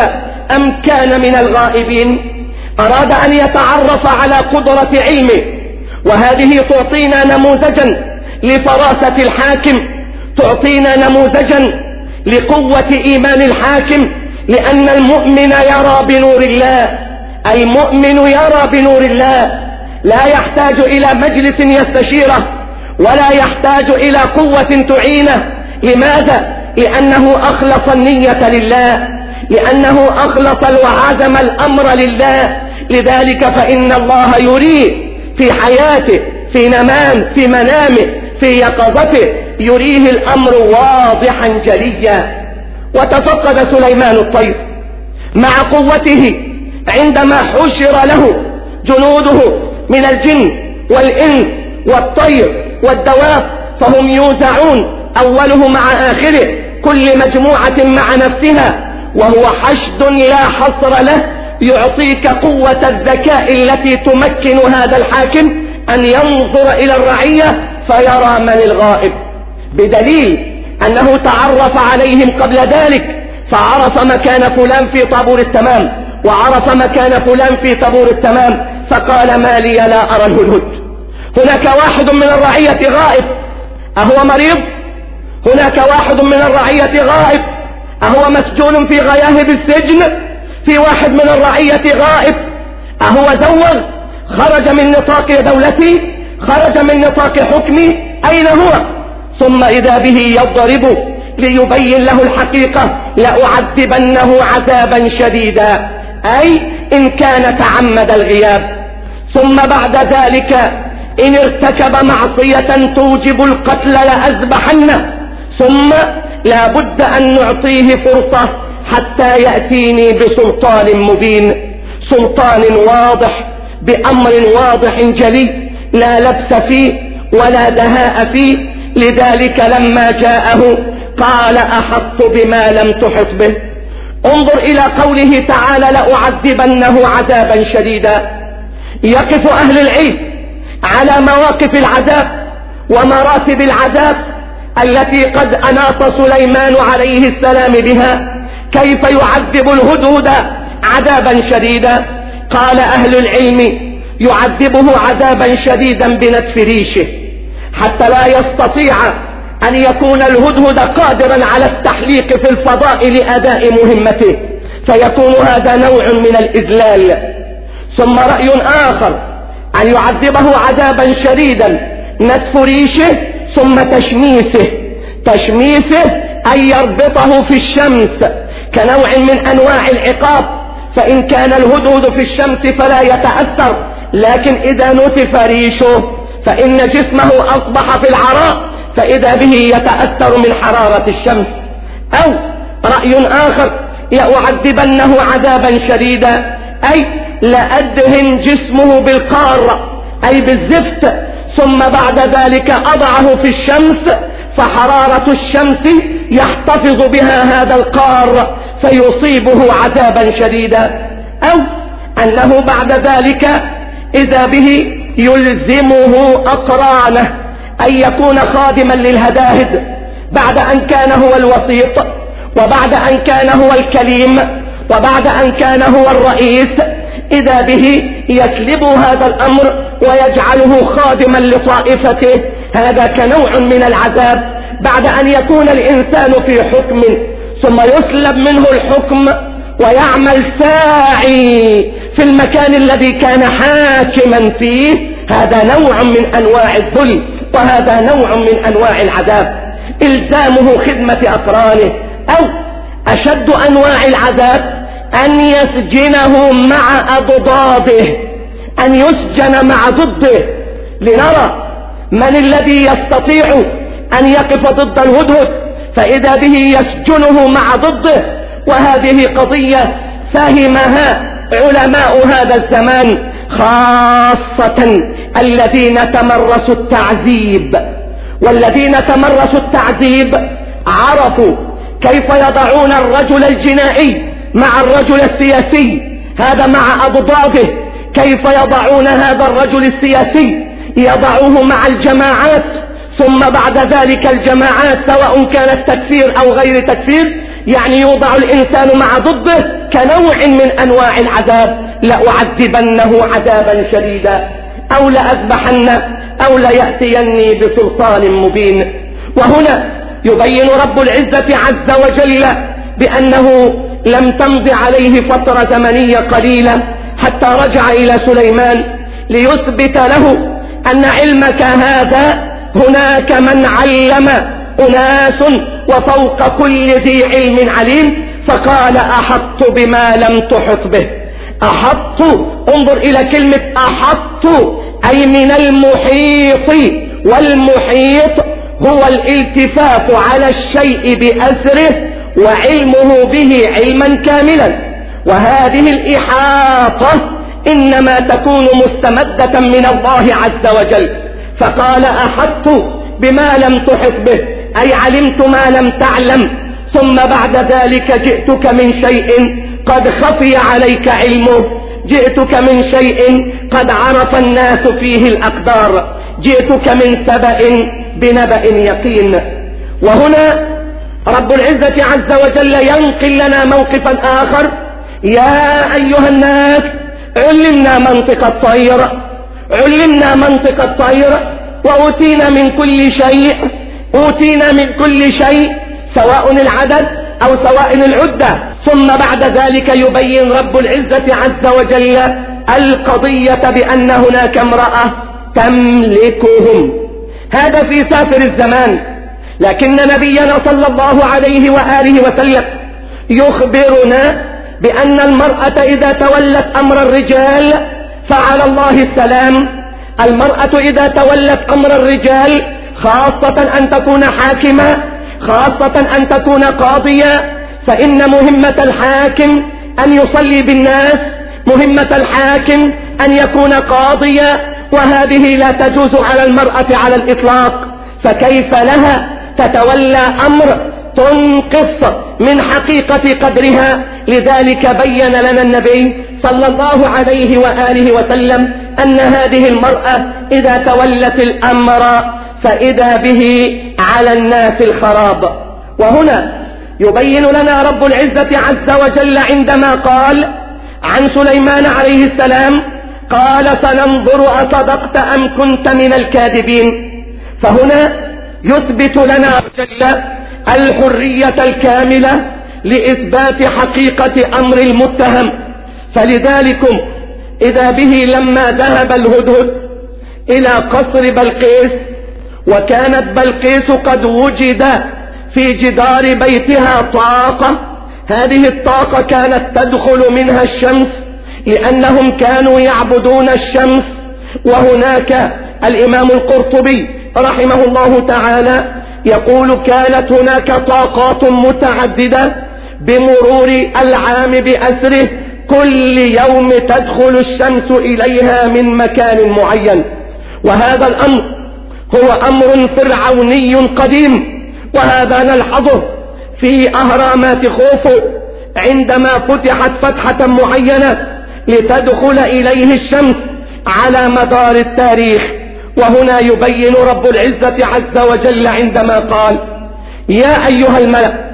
أم كان من الغائبين. أراد أن يتعرف على قدرة علمه وهذه تعطينا نموذجا لفراسة الحاكم تعطينا نموذجا لقوة إيمان الحاكم لأن المؤمن يرى بنور الله. المؤمن يرى بنور الله. لا يحتاج إلى مجلس يستشيره ولا يحتاج إلى قوة تعينه. لماذا؟ لأنه أخلص النية لله. لأنه أخلص وعزم الأمر لله. لذلك فإن الله يريه في حياته في نمام في منامه في يقظته يريه الأمر واضحا جليا. وتفقد سليمان الطير. مع قوته عندما حشر له جنوده من الجن والإنس والطير والدواب فهم يوزعون أوله مع آخره كل مجموعة مع نفسها. وهو حشد لا حصر له. يعطيك قوة الذكاء التي تمكن هذا الحاكم أن ينظر إلى الرعية فيرى من الغائب. بدليل أنه تعرف عليهم قبل ذلك فعرف مكان فلان في طابور التمام وعرف مكان فلان في طابور التمام فقال ما لي لا أرى الهدهد. هناك واحد من الرعية غائب أهو مريض؟ هناك واحد من الرعية غائب أهو مسجون في غياهب السجن؟ في واحد من الرعية غائب أهو زوغ خرج من نطاق دولتي؟ خرج من نطاق حكمي؟ أين هو؟ ثم إذا به يضرب ليبين له الحقيقة لأعذبنه عذابا شديدا. أي إن كان تعمد الغياب. ثم بعد ذلك إن ارتكب معصية توجب القتل لأذبحنه. ثم لا بد أن نعطيه فرصة حتى يأتيني بسلطان مبين. سلطان واضح بأمر واضح جلي لا لبس فيه ولا دهاء فيه. لذلك لما جاءه قال أحط بما لم تحط به. انظر إلى قوله تعالى لأعذبنه عذابا شديدا. يقف أهل العلم على مواقف العذاب ومراتب العذاب التي قد أناط سليمان عليه السلام بها. كيف يعذب الهدهد عذابا شديدا؟ قال أهل العلم يعذبه عذابا شديدا بنتف ريشه. حتى لا يستطيع أن يكون الهدهد قادرا على التحليق في الفضاء لأداء مهمته. فيكون هذا نوع من الإذلال. ثم رأي آخر أن يعذبه عذابا شديدا نتف ريشه ثم تشميسه. تشميسه أن يربطه في الشمس كنوع من أنواع العقاب. فإن كان الهدهد في الشمس فلا يتأثر لكن إذا نتف ريشه فإن جسمه أصبح في العراء فإذا به يتأثر من حرارة الشمس. أو رأي آخر لأعذبنه عذابا شديدا. أي لأدهن جسمه بالقارة أي بالزفت. ثم بعد ذلك أضعه في الشمس فحرارة الشمس يحتفظ بها هذا القار فيصيبه عذابا شديدا. أو أنه بعد ذلك إذا به يلزمه اقرانه أن يكون خادما للهداهد بعد أن كان هو الوسيط وبعد أن كان هو الكليم وبعد أن كان هو الرئيس. إذا به يسلب هذا الأمر ويجعله خادما لطائفته. هذا كنوع من العذاب بعد أن يكون الإنسان في حكم ثم يسلب منه الحكم ويعمل ساعي في المكان الذي كان حاكما فيه هذا نوع من أنواع الذل وهذا نوع من أنواع العذاب. إلزامه خدمة اقرانه أو أشد أنواع العذاب أن يسجنه مع أضداده أن يسجن مع ضده. لنرى من الذي يستطيع أن يقف ضد الهدهد فإذا به يسجنه مع ضده وهذه قضية فهمها علماء هذا الزمان خاصة الذين تمرسوا التعذيب. والذين تمرسوا التعذيب عرفوا كيف يضعون الرجل الجنائي مع الرجل السياسي. هذا مع أضداده كيف يضعون هذا الرجل السياسي؟ يضعوه مع الجماعات. ثم بعد ذلك الجماعات سواء كانت تكفير أو غير تكفير يعني يوضع الإنسان مع ضده كنوع من أنواع العذاب. لأعذبنه عذابا شديدا أو لأذبحن أو ليأتيني بسلطان مبين. وهنا يبين رب العزة عز وجل بأنه لم تمض عليه فترة زمنية قليلة حتى رجع إلى سليمان ليثبت له أن علمك هذا هناك من علم أناس وفوق كل ذي علم عليم فقال أحط بما لم تحط به. أحط انظر إلى كلمة أحط أي من المحيط والمحيط هو الالتفاف على الشيء بأسره وعلمه به علما كاملا. وهذه الإحاطة إنما تكون مستمدة من الله عز وجل. فقال أحط بما لم تحط به. أي علمت ما لم تعلم ثم بعد ذلك جئتك من شيء قد خفي عليك علمه. جئتك من شيء قد عرف الناس فيه الأقدار جئتك من سبأ بنبأ يقين. وهنا رب العزة عز وجل ينقل لنا موقفا آخر. يا أيها الناس علمنا منطق الطير. علمنا منطق الطير وأوتينا من كل شيء. أوتينا من كل شيء سواء العدد أو سواء العدة. ثم بعد ذلك يبين رب العزة عز وجل القضية بأن هناك امرأة تملكهم. هذا في سافر الزمان. لكن نبينا صلى الله عليه وآله وسلم يخبرنا بأن المرأة إذا تولت أمر الرجال فعلى الله السلام. المرأة إذا تولت أمر الرجال خاصة أن تكون حاكمة خاصة أن تكون قاضية. فإن مهمة الحاكم أن يصلي بالناس مهمة الحاكم أن يكون قاضيا وهذه لا تجوز على المرأة على الإطلاق. فكيف لها؟ تتولى أمر تنقص من حقيقة قدرها. لذلك بين لنا النبي صلى الله عليه وآله وسلم أن هذه المرأة إذا تولت الأمر فإذا به على الناس الخراب. وهنا يبين لنا رب العزة عز وجل عندما قال عن سليمان عليه السلام قال سننظر أصدقت أم كنت من الكاذبين. فهنا يثبت لنا جل الحرية الكاملة لإثبات حقيقة أمر المتهم. فلذلك إذا به لما ذهب الهدهد إلى قصر بلقيس وكانت بلقيس قد وجد في جدار بيتها طاقة. هذه الطاقة كانت تدخل منها الشمس لأنهم كانوا يعبدون الشمس. وهناك الإمام القرطبي رحمه الله تعالى يقول كانت هناك طاقات متعددة بمرور العام بأسره. كل يوم تدخل الشمس إليها من مكان معين. وهذا الأمر هو أمر فرعوني قديم وهذا نلحظه في أهرامات خوفو عندما فتحت فتحة معينة لتدخل إليه الشمس على مدار التاريخ وهنا يبين رب العزة عز وجل عندما قال يا أيها الملأ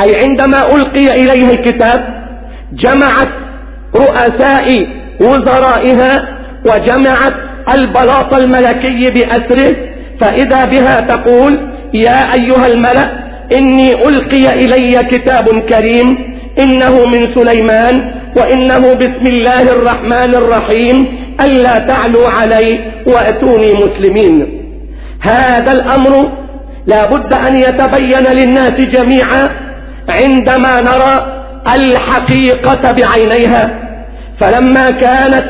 أي عندما ألقي إليه الكتاب جمعت رؤساء وزرائها وجمعت البلاط الملكي بأسره فإذا بها تقول يا أيها الملأ إني ألقي إلي كتاب كريم إنه من سليمان وإنه بسم الله الرحمن الرحيم ألا تعلوا علي وأتوني مسلمين. هذا الأمر لا بد أن يتبين للناس جميعا عندما نرى الحقيقة بعينيها. فلما كانت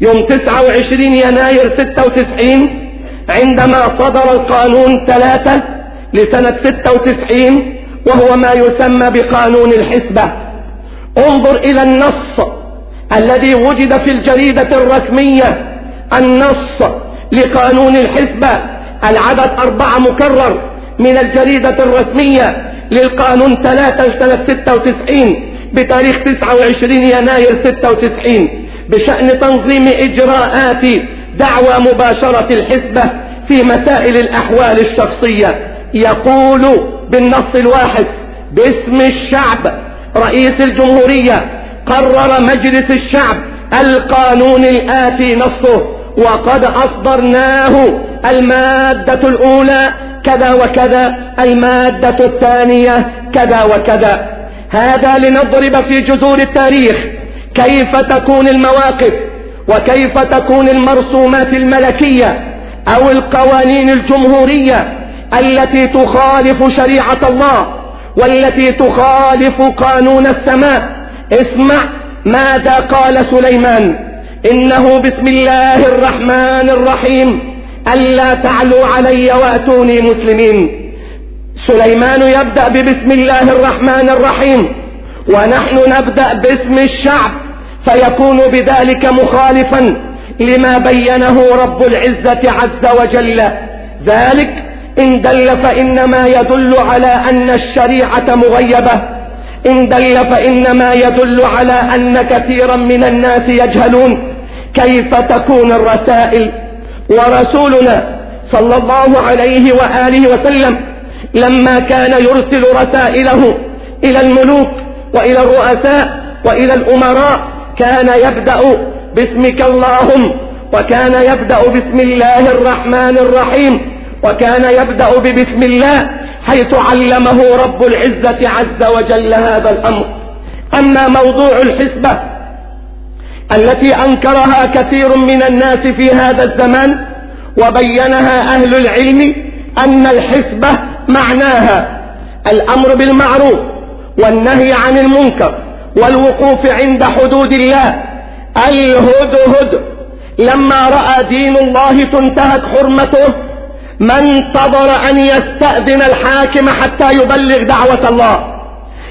يوم 29 يناير 96 عندما صدر القانون ثلاثة لسنة 96 وهو ما يسمى بقانون الحسبة. انظر إلى النص الذي وجد في الجريدة الرسمية النص لقانون الحسبة العدد أربعة مكرر من الجريدة الرسمية للقانون 3 سنة 96 بتاريخ 29 يناير 96 بشأن تنظيم إجراءات دعوى مباشرة الحسبة في مسائل الأحوال الشخصية. يقول بالنص الواحد باسم الشعب رئيس الجمهورية قرر مجلس الشعب القانون الآتي نصه وقد أصدرناه المادة الأولى كذا وكذا المادة الثانية كذا وكذا. هذا لنضرب في جذور التاريخ. كيف تكون المواقف وكيف تكون المرسومات الملكية أو القوانين الجمهورية التي تخالف شريعة الله والتي تخالف قانون السماء؟ اسمع ماذا قال سليمان. إنه بسم الله الرحمن الرحيم. ألا تعلوا علي وأتوني مسلمين. سليمان يبدأ ببسم الله الرحمن الرحيم. ونحن نبدأ باسم الشعب فيكون بذلك مخالفا لما بينه رب العزة عز وجل. ذلك إن دل فإنما يدل على أن الشريعة مغيبة. إن دل فإنما يدل على أن كثيرا من الناس يجهلون كيف تكون الرسائل. ورسولنا صلى الله عليه وآله وسلم لما كان يرسل رسائله إلى الملوك وإلى الرؤساء وإلى الأمراء كان يبدأ باسمك اللهم وكان يبدأ بسم الله الرحمن الرحيم وكان يبدأ ببسم الله حيث علمه رب العزة عز وجل هذا الأمر. أما موضوع الحسبة التي أنكرها كثير من الناس في هذا الزمان وبينها أهل العلم أن الحسبة معناها الأمر بالمعروف والنهي عن المنكر والوقوف عند حدود الله. الهدهد. لما رأى دين الله تنتهك حرمته ما انتظر أن يستأذن الحاكم حتى يبلغ دعوة الله.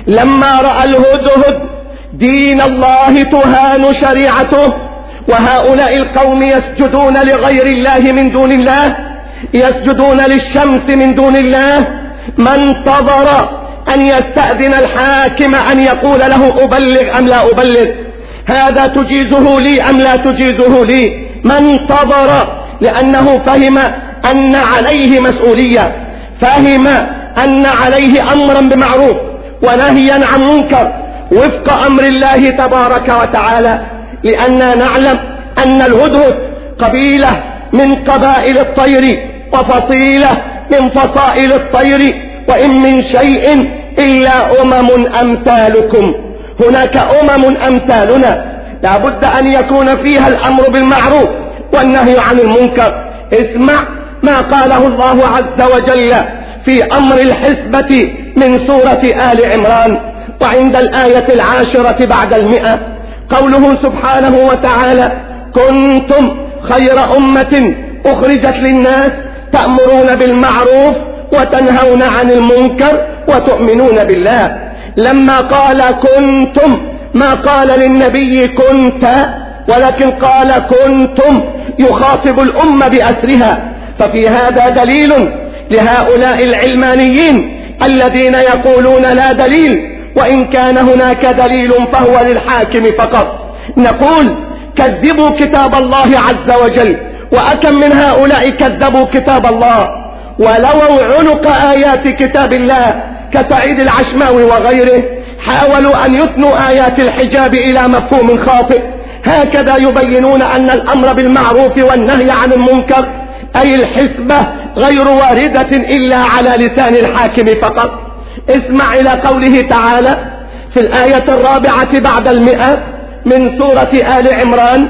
لما رأى الهدهد دين الله تهان شريعته وهؤلاء القوم يسجدون لغير الله من دون الله يسجدون للشمس من دون الله. ما انتظر أن يستأذن الحاكم أن يقول له أبلغ أم لا أبلغ؟ هذا تجيزه لي أم لا تجيزه لي؟ ما انتظر لأنه فهم أن عليه مسؤولية فهم أن عليه أمرا بمعروف ونهيا عن منكر وفق أمر الله تبارك وتعالى لأننا نعلم أن الهدهد قبيلة من قبائل الطير وفصيلة من فصائل الطير وإن من شيء إلا أمم أمثالكم. هناك أمم أمثالنا. لا بد أن يكون فيها الأمر بالمعروف والنهي عن المنكر. اسمع ما قاله الله عز وجل في أمر الحسبة من سورة آل عمران وعند الآية العاشرة بعد المئة. قوله سبحانه وتعالى كنتم خير أمة أخرجت للناس تأمرون بالمعروف وتنهون عن المنكر وتؤمنون بالله. لما قال كنتم ما قال للنبي كنت ولكن قال كنتم يخاطب الأمة بأسرها. ففي هذا دليل لهؤلاء العلمانيين الذين يقولون لا دليل وإن كان هناك دليل فهو للحاكم فقط. نقول كذبوا كتاب الله عز وجل وأكم من هؤلاء كذبوا كتاب الله. ولووا عنق آيات كتاب الله كسعيد العشماوي وغيره حاولوا أن يثنوا آيات الحجاب إلى مفهوم خاطئ. هكذا يبينون أن الأمر بالمعروف والنهي عن المنكر أي الحسبة غير واردة إلا على لسان الحاكم فقط. اسمع إلى قوله تعالى في الآية الرابعة بعد المئة من سورة آل عمران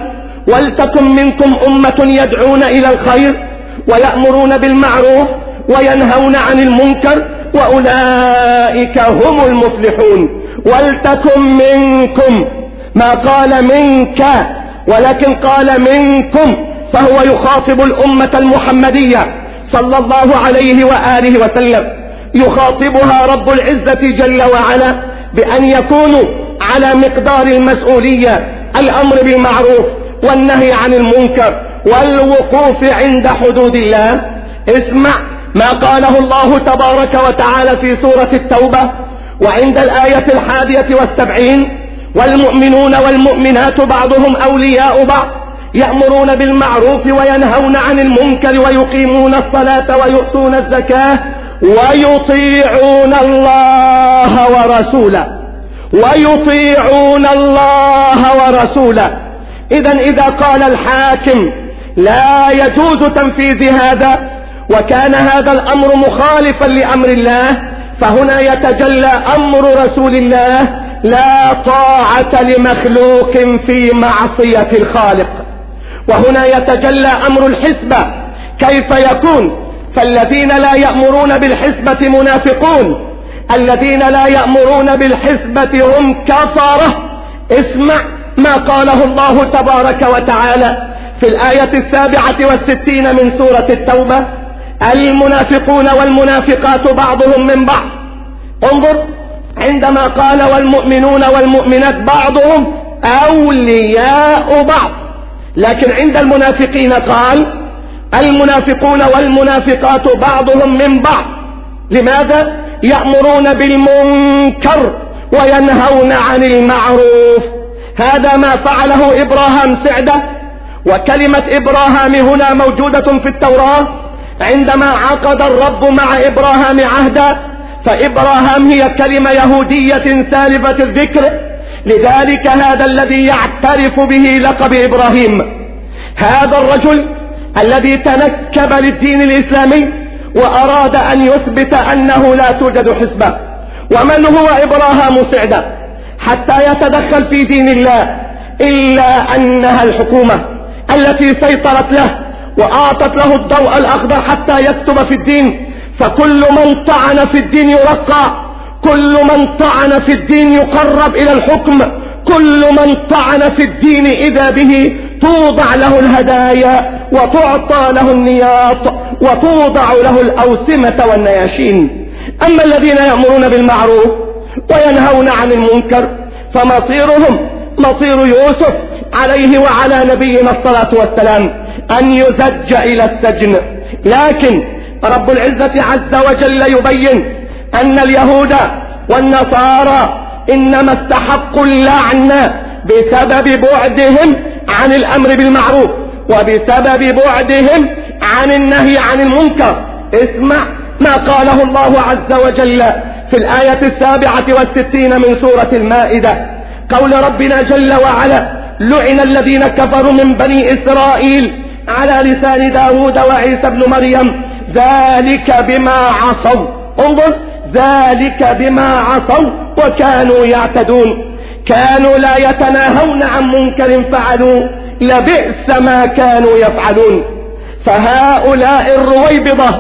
ولتكن منكم أمة يدعون إلى الخير ويأمرون بالمعروف وينهون عن المنكر وأولئك هم المفلحون. ولتكن منكم ما قال منك ولكن قال منكم فهو يخاطب الأمة المحمدية صلى الله عليه وآله وسلم. يخاطبها رب العزة جل وعلا بأن يكونوا على مقدار المسؤولية الأمر بالمعروف والنهي عن المنكر. والوقوف عند حدود الله. اسمع ما قاله الله تبارك وتعالى في سورة التوبة. وعند الآية الحادية والسبعين والمؤمنون والمؤمنات بعضهم أولياء بعض يأمرون بالمعروف وينهون عن المنكر ويقيمون الصلاة ويؤتون الزكاة ويطيعون الله ورسوله. ويطيعون الله ورسوله. إذا إذا قال الحاكم لا يجوز تنفيذ هذا وكان هذا الأمر مخالفا لأمر الله فهنا يتجلى أمر رسول الله لا طاعة لمخلوق في معصية الخالق. وهنا يتجلى أمر الحسبة كيف يكون؟ فالذين لا يأمرون بالحسبة منافقون الذين لا يأمرون بالحسبة هم كفرة. اسمع ما قاله الله تبارك وتعالى. في الآية السابعة والستين من سورة التوبة المنافقون والمنافقات بعضهم من بعض. انظر عندما قال والمؤمنون والمؤمنات بعضهم أولياء بعض. لكن عند المنافقين قال المنافقون والمنافقات بعضهم من بعض. لماذا؟ يأمرون بالمنكر وينهون عن المعروف. هذا ما فعله إبراهام سعدة وكلمة إبراهام هنا موجودة في التوراة. عندما عقد الرب مع إبراهام عهدا فإبراهام هي كلمة يهودية سالفة الذكر. لذلك هذا الذي يعترف به لقب إبراهيم. هذا الرجل الذي تنكب للدين الإسلامي وأراد أن يثبت أنه لا توجد حسبة. ومن هو إبراهام سعدة؟ حتى يتدخل في دين الله إلا أنها الحكومة. التي سيطرت له وأعطت له الضوء الأخضر حتى يكتب في الدين. فكل من طعن في الدين يرقى كل من طعن في الدين يقرب إلى الحكم كل من طعن في الدين إذا به توضع له الهدايا وتعطى له النياط وتوضع له الأوسمة والنياشين. أما الذين يأمرون بالمعروف وينهون عن المنكر فمصيرهم مصير يوسف عليه وعلى نبينا الصلاة والسلام أن يزج إلى السجن. لكن رب العزة عز وجل يبين أن اليهود والنصارى إنما استحقوا اللعن بسبب بعدهم عن الأمر بالمعروف وبسبب بعدهم عن النهي عن المنكر. اسمع ما قاله الله عز وجل في الآية السابعة والستين من سورة المائدة. قول ربنا جل وعلا لعن الذين كفروا من بني إسرائيل على لسان داود وعيسى بن مريم. ذلك بما عصوا. انظر ذلك بما عصوا وكانوا يعتدون. كانوا لا يتناهون عن منكر فعلوا. لبئس ما كانوا يفعلون. فهؤلاء الرويبضة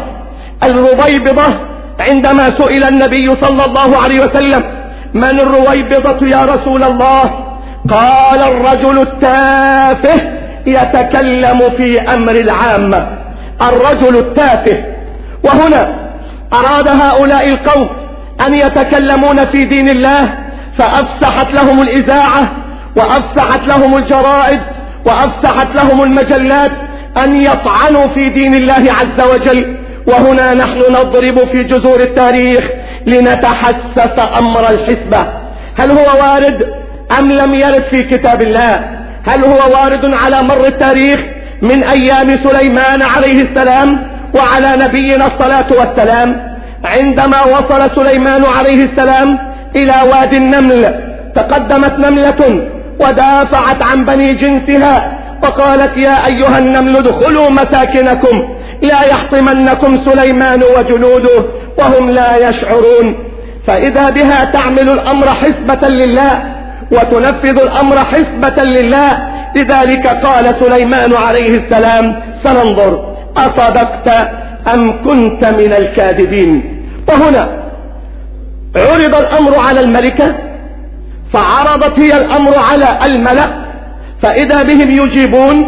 الرويبضة عندما سئل النبي صلى الله عليه وسلم من الرويبضة يا رسول الله؟ قال الرجل التافه يتكلم في أمر العامة الرجل التافه. وهنا أراد هؤلاء القوم أن يتكلمون في دين الله فأفسحت لهم الإذاعة وأفسحت لهم الجرائد وأفسحت لهم المجلات أن يطعنوا في دين الله عز وجل. وهنا نحن نضرب في جذور التاريخ لنتحسس أمر الحسبة. هل هو وارد؟ أم لم يرد في كتاب الله؟ هل هو وارد على مر التاريخ من أيام سليمان عليه السلام وعلى نبينا الصلاة والسلام؟ عندما وصل سليمان عليه السلام إلى وادي النمل تقدمت نملة ودافعت عن بني جنسها وقالت يا أيها النمل ادخلوا مساكنكم لا يحطمنكم سليمان وجنوده وهم لا يشعرون. فإذا بها تعمل الأمر حسبة لله وتنفذ الأمر حسبة لله. لذلك قال سليمان عليه السلام سننظر أصدقت أم كنت من الكاذبين؟ وهنا عرض الأمر على الملكة فعرضت هي الأمر على الملأ فإذا بهم يجيبون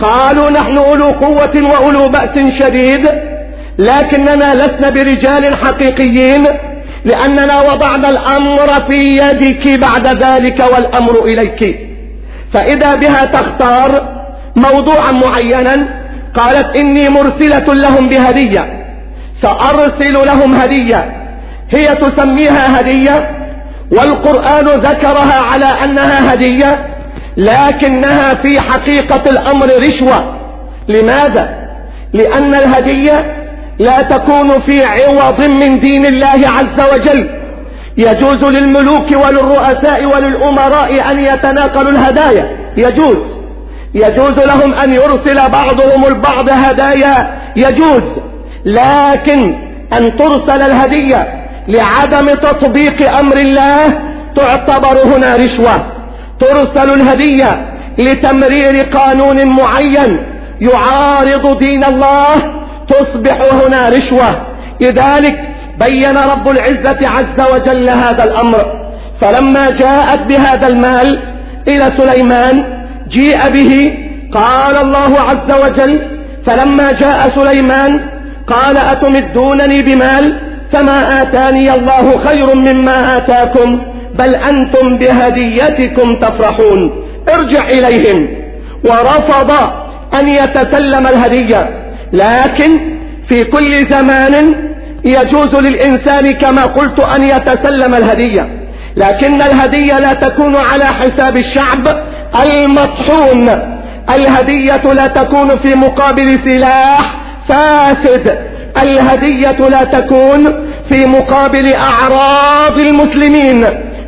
قالوا نحن أولو قوة وأولو بأس شديد لكننا لسنا برجال حقيقيين. لأننا وضعنا الأمر في يدك بعد ذلك والأمر إليك. فإذا بها تختار موضوعا معينا قالت إني مرسلة لهم بهدية سأرسل لهم هدية. هي تسميها هدية والقرآن ذكرها على أنها هدية لكنها في حقيقة الأمر رشوة. لماذا؟ لأن الهدية لا تكون في عوض من دين الله عز وجل. يجوز للملوك وللرؤساء وللأمراء أن يتناقلوا الهدايا. يجوز. يجوز لهم أن يرسل بعضهم البعض هدايا. يجوز. لكن أن ترسل الهدية لعدم تطبيق أمر الله تعتبر هنا رشوة. ترسل الهدية لتمرير قانون معين يعارض دين الله تصبح هنا رشوة. لذلك بين رب العزة عز وجل هذا الأمر. فلما جاءت بهذا المال إلى سليمان جيء به قال الله عز وجل فلما جاء سليمان قال أتمدونني بمال؟ فما آتاني الله خير مما آتاكم بل أنتم بهديتكم تفرحون. ارجع إليهم. ورفض أن يتسلم الهدية. لكن في كل زمان يجوز للإنسان كما قلت أن يتسلم الهدية. لكن الهدية لا تكون على حساب الشعب المطحون. الهدية لا تكون في مقابل سلاح فاسد. الهدية لا تكون في مقابل أعراض المسلمين.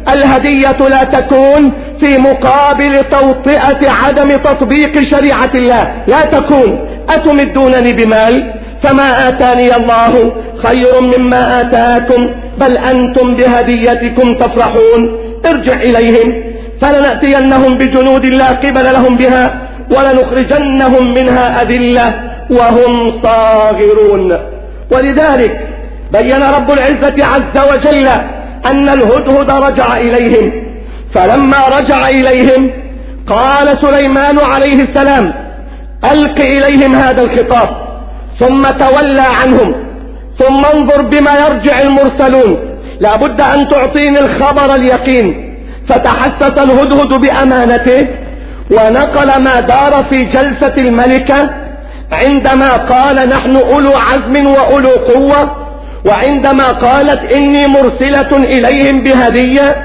الهدية لا تكون في مقابل توطئة عدم تطبيق شريعة الله. لا تكون. أتمدونني بمال؟ فما آتاني الله خير مما آتاكم بل أنتم بهديتكم تفرحون. ارجع إليهم فلنأتينهم بجنود لا قبل لهم بها ولنخرجنهم منها أذلة وهم صاغرون. ولذلك بين رب العزة عز وجل أن الهدهد رجع إليهم. فلما رجع إليهم قال سليمان عليه السلام ألق إليهم هذا الخطاب. ثم تولى عنهم. ثم انظر بما يرجع المرسلون. لابد أن تعطيني الخبر اليقين. فتحسس الهدهد بأمانته. ونقل ما دار في جلسة الملكة عندما قال نحن أولو عزم وأولو قوة. وعندما قالت إني مرسلة إليهم بهدية.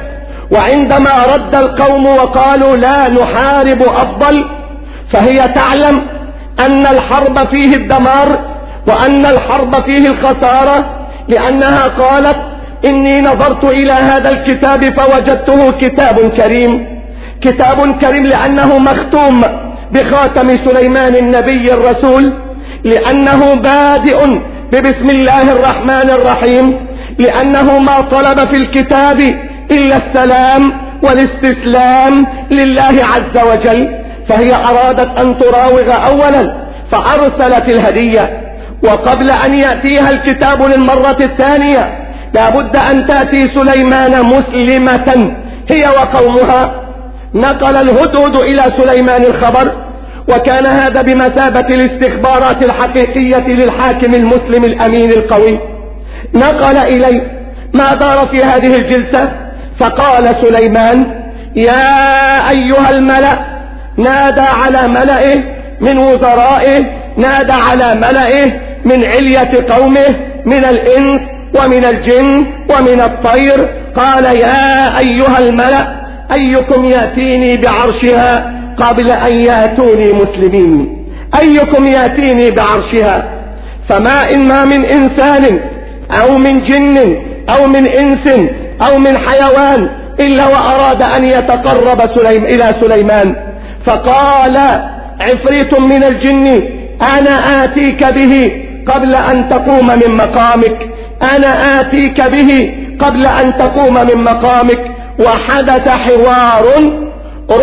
وعندما رد القوم وقالوا لا نحارب أفضل. فهي تعلم أن الحرب فيه الدمار وأن الحرب فيه الخسارة لأنها قالت إني نظرت إلى هذا الكتاب فوجدته كتاب كريم. كتاب كريم لأنه مختوم بخاتم سليمان النبي الرسول لأنه بادئ ببسم الله الرحمن الرحيم لأنه ما طلب في الكتاب إلا السلام والاستسلام لله عز وجل. فهي أرادت أن تراوغ أولا فأرسلت الهدية. وقبل أن يأتيها الكتاب للمرة الثانية لابد أن تأتي سليمان مسلمة هي وقومها. نقل الهدهد إلى سليمان الخبر وكان هذا بمثابة الاستخبارات الحقيقية للحاكم المسلم الأمين القوي. نقل إلي ما دار في هذه الجلسة فقال سليمان يا أيها الملأ نادى على ملئه من وزرائه نادى على ملئه من علية قومه من الإنس ومن الجن ومن الطير. قال يا أيها الملأ أيكم يأتيني بعرشها قبل أن يأتوني مسلمين؟ أيكم يأتيني بعرشها؟ فما إن ما من إنسان أو من جن أو من إنس أو من حيوان إلا وأراد أن يتقرب سليم إلى سليمان. فقال عفريت من الجن أنا آتيك به قبل أن تقوم من مقامك. أنا آتيك به قبل أن تقوم من مقامك. وحدث حوار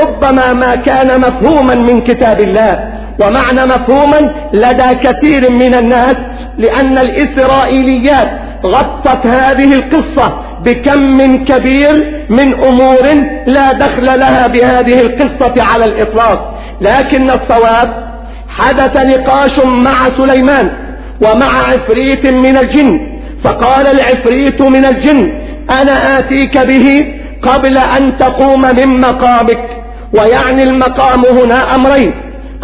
ربما ما كان مفهوما من كتاب الله. ومعنى مفهوما لدى كثير من الناس لأن الإسرائيليات غطت هذه القصة. بكم كبير من أمور لا دخل لها بهذه القصة على الإطلاق. لكن الصواب حدث نقاش مع سليمان ومع عفريت من الجن. فقال العفريت من الجن أنا آتيك به قبل أن تقوم من مقامك. ويعني المقام هنا أمرين.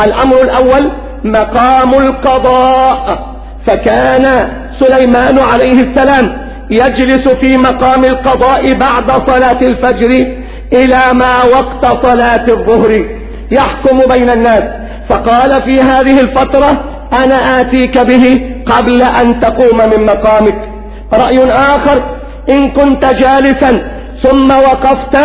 الأمر الأول مقام القضاء. فكان سليمان عليه السلام يجلس في مقام القضاء بعد صلاة الفجر إلى ما وقت صلاة الظهر. يحكم بين الناس. فقال في هذه الفترة أنا آتيك به قبل أن تقوم من مقامك. رأي آخر إن كنت جالسا ثم وقفت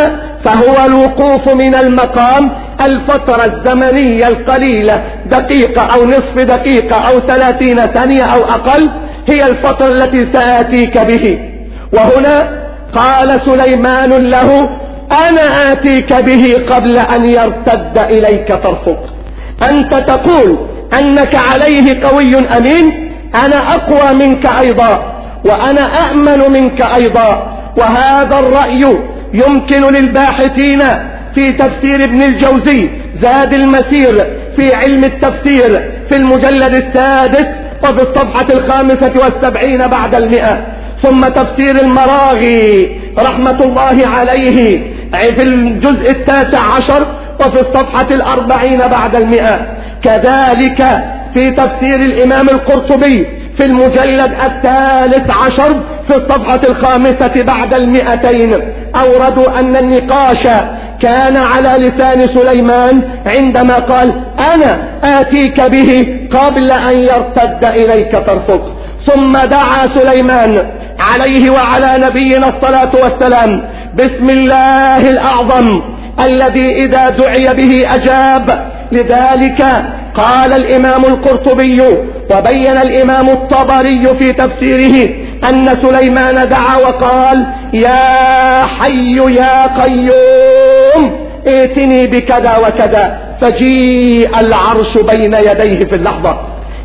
فهو الوقوف من المقام الفترة الزمنية القليلة دقيقة أو نصف دقيقة أو ثلاثين ثانية أو أقل هي الفترة التي سآتيك به. وهنا قال سليمان له أنا آتيك به قبل أن يرتد إليك طرفك. أنت تقول أنك عليه قوي أمين أنا أقوى منك أيضا وأنا أأمن منك أيضا. وهذا الرأي يمكن للباحثين في تفسير ابن الجوزي زاد المسير في علم التفسير في المجلد السادس وفي الصفحة الخامسة والسبعين بعد المئة. ثم تفسير المراغي رحمة الله عليه في الجزء التاسع عشر وفي الصفحة الأربعين بعد المئة. كذلك في تفسير الإمام القرطبي في المجلد الثالث عشر في الصفحة الخامسة بعد المئتين. أوردوا أن النقاش كان على لسان سليمان عندما قال أنا آتيك به قبل أن يرتد إليك طرفك. ثم دعا سليمان عليه وعلى نبينا الصلاة والسلام بسم الله الأعظم الذي إذا دعي به أجاب. لذلك قال الإمام القرطبي وبين الإمام الطبري في تفسيره أن سليمان دعا وقال يا حي يا قيوم ائتني بكذا وكذا فجيء العرش بين يديه في اللحظة.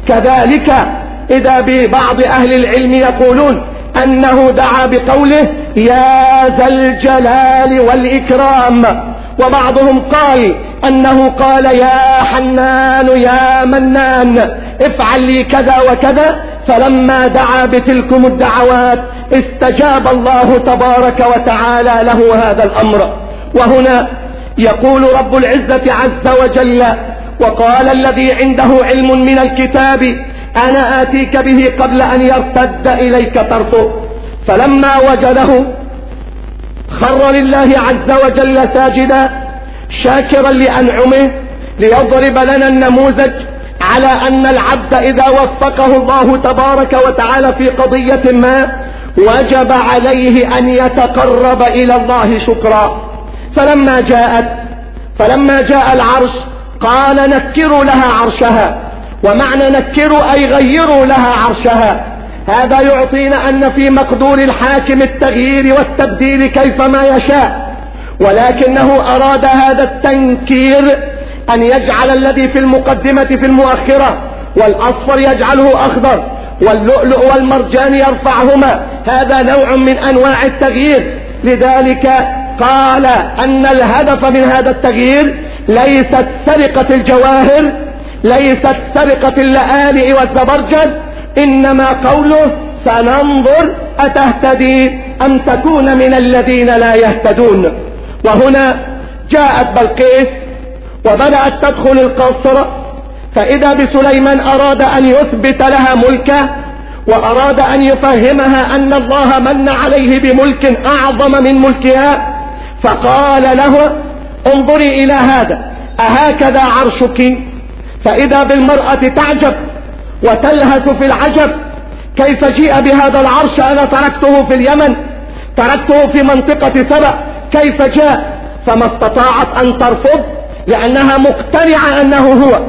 كذلك إذا ببعض أهل العلم يقولون أنه دعا بقوله يا ذا الجلال والإكرام. وبعضهم قال أنه قال يا حنان يا منان افعل لي كذا وكذا. فلما دعا بتلكم الدعوات استجاب الله تبارك وتعالى له هذا الأمر. وهنا يقول رب العزة عز وجل وقال الذي عنده علم من الكتاب أنا آتيك به قبل أن يرتد إليك طرفه. فلما وجده خر لله عز وجل ساجدا شاكرا لأنعمه ليضرب لنا النموذج على أن العبد إذا وفقه الله تبارك وتعالى في قضية ما وجب عليه أن يتقرب إلى الله شكرا. فلما جاءت فلما جاء العرش قال نكروا لها عرشها. ومعنى نكروا أي غيروا لها عرشها. هذا يعطينا أن في مقدور الحاكم التغيير والتبديل كيفما يشاء. ولكنه أراد هذا التنكير أن يجعل الذي في المقدمة في المؤخرة والأصفر يجعله أخضر واللؤلؤ والمرجان يرفعهما. هذا نوع من أنواع التغيير. لذلك قال أن الهدف من هذا التغيير ليست سرقة الجواهر ليست سرقة اللآلئ والزبرجد إنما قوله سننظر أتهتدي أم تكون من الذين لا يهتدون. وهنا جاءت بلقيس وبدأت تدخل القصر فإذا بسليمان أراد أن يثبت لها ملكه وأراد أن يفهمها أن الله من عليه بملك أعظم من ملكها فقال له انظري إلى هذا أهكذا عرشك؟ فإذا بالمرأة تعجب وتلهث في العجب كيف جيء بهذا العرش أنا تركته في اليمن؟ تركته في منطقة سبأ كيف جاء؟ فما استطاعت أن ترفض لأنها مقتنعة أنه هو.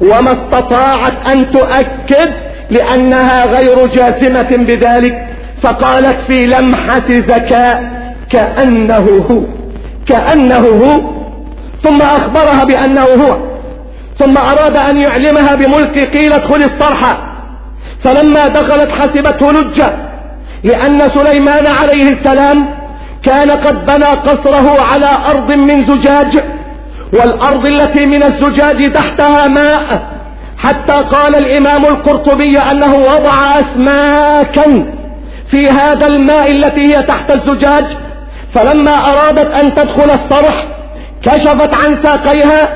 وما استطاعت أن تؤكد لأنها غير جازمة بذلك. فقالت في لمحة ذكاء كأنه هو كأنه هو. ثم أخبرها بأنه هو. ثم أراد أن يعلمها بملك قيل ادخل الصرحة. فلما دخلت حسبته لجة لأن سليمان عليه السلام كان قد بنى قصره على أرض من زجاج والأرض التي من الزجاج تحتها ماء. حتى قال الإمام القرطبي أنه وضع أسماكا في هذا الماء التي هي تحت الزجاج. فلما أرادت أن تدخل الصرح كشفت عن ساقيها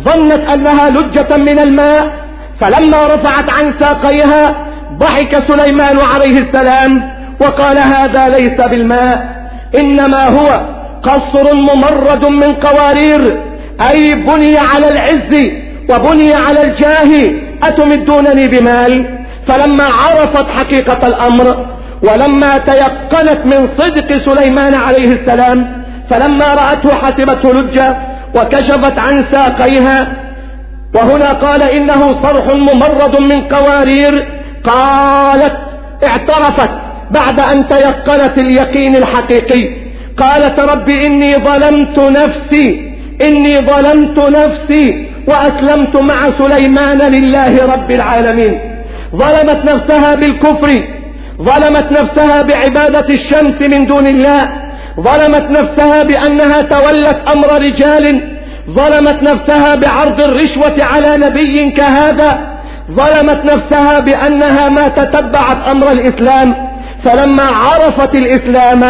ظنت أنها لجة من الماء. فلما رفعت عن ساقيها ضحك سليمان عليه السلام وقال هذا ليس بالماء. إنما هو قصر ممرد من قوارير أي بني على العز وبني على الجاه أتمدونني بمال؟ فلما عرفت حقيقة الأمر ولما تيقنت من صدق سليمان عليه السلام فلما رأته حسبته لجة وكشفت عن ساقيها وهنا قال إنه صرح ممرد من قوارير قالت اعترفت. بعد أن تيقنت اليقين الحقيقي. قالت رب إني ظلمت نفسي إني ظلمت نفسي وأسلمت مع سليمان لله رب العالمين. ظلمت نفسها بالكفر ظلمت نفسها بعبادة الشمس من دون الله ظلمت نفسها بأنها تولت أمر رجال ظلمت نفسها بعرض الرشوة على نبي كهذا ظلمت نفسها بأنها ما تتبعت أمر الإسلام. فلما عرفت الإسلام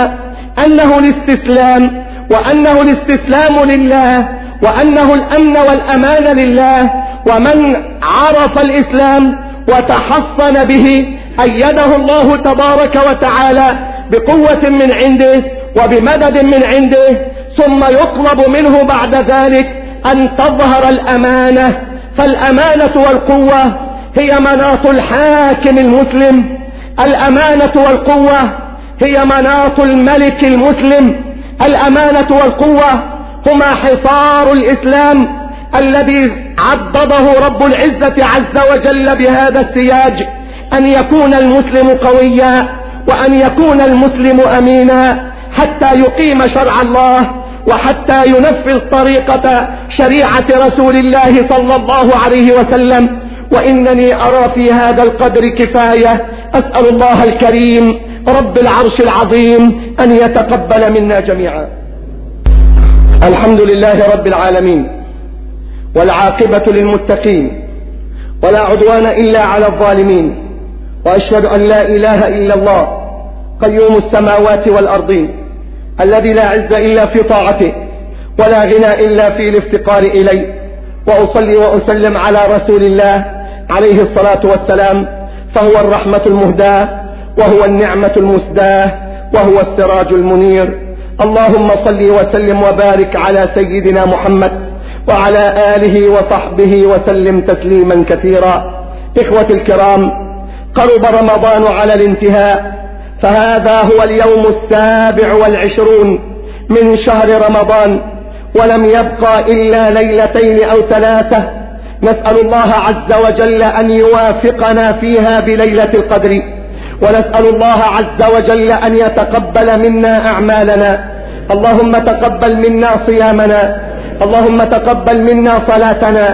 أنه الاستسلام وأنه الاستسلام لله وأنه الأمن والأمان لله ومن عرف الإسلام وتحصن به أيده الله تبارك وتعالى بقوة من عنده وبمدد من عنده ثم يطلب منه بعد ذلك أن تظهر الأمانة. فالأمانة والقوة هي مناط الحاكم المسلم. الأمانة والقوة هي مناط الملك المسلم. الأمانة والقوة هما حصار الإسلام الذي عضده رب العزة عز وجل بهذا السياج أن يكون المسلم قويا وأن يكون المسلم أمينا حتى يقيم شرع الله وحتى ينفذ طريقة شريعة رسول الله صلى الله عليه وسلم. وإنني أرى في هذا القدر كفاية أسأل الله الكريم رب العرش العظيم أن يتقبل منا جميعا. الحمد لله رب العالمين والعاقبة للمتقين ولا عدوان إلا على الظالمين وأشهد أن لا إله إلا الله قيوم السماوات والأرضين الذي لا عز إلا في طاعته ولا غنى إلا في الافتقار إليه وأصلي وأسلم على رسول الله عليه الصلاة والسلام فهو الرحمة المهداة وهو النعمة المسداة وهو السراج المنير. اللهم صل وسلم وبارك على سيدنا محمد وعلى آله وصحبه وسلم تسليما كثيرا. إخوة الكرام قرب رمضان على الانتهاء فهذا هو اليوم السابع والعشرون من شهر رمضان ولم يبقى إلا ليلتين أو ثلاثة نسأل الله عز وجل أن يوافقنا فيها بليلة القدر. ونسأل الله عز وجل أن يتقبل منا أعمالنا. اللهم تقبل منا صيامنا. اللهم تقبل منا صلاتنا.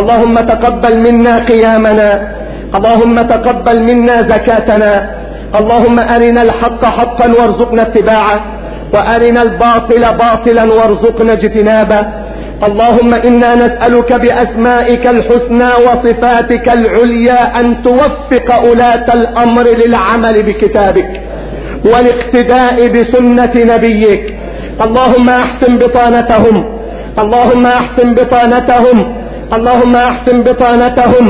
اللهم تقبل منا قيامنا. اللهم تقبل منا زكاتنا. اللهم أرنا الحق حقا وارزقنا اتباعه. وأرنا الباطل باطلا وارزقنا اجتنابه. اللهم إنا نسألك بأسمائك الحسنى وصفاتك العليا أن توفق أولاة الأمر للعمل بكتابك والاقتداء بسنة نبيك. اللهم أحسن بطانتهم. اللهم أحسن بطانتهم. اللهم أحسن بطانتهم.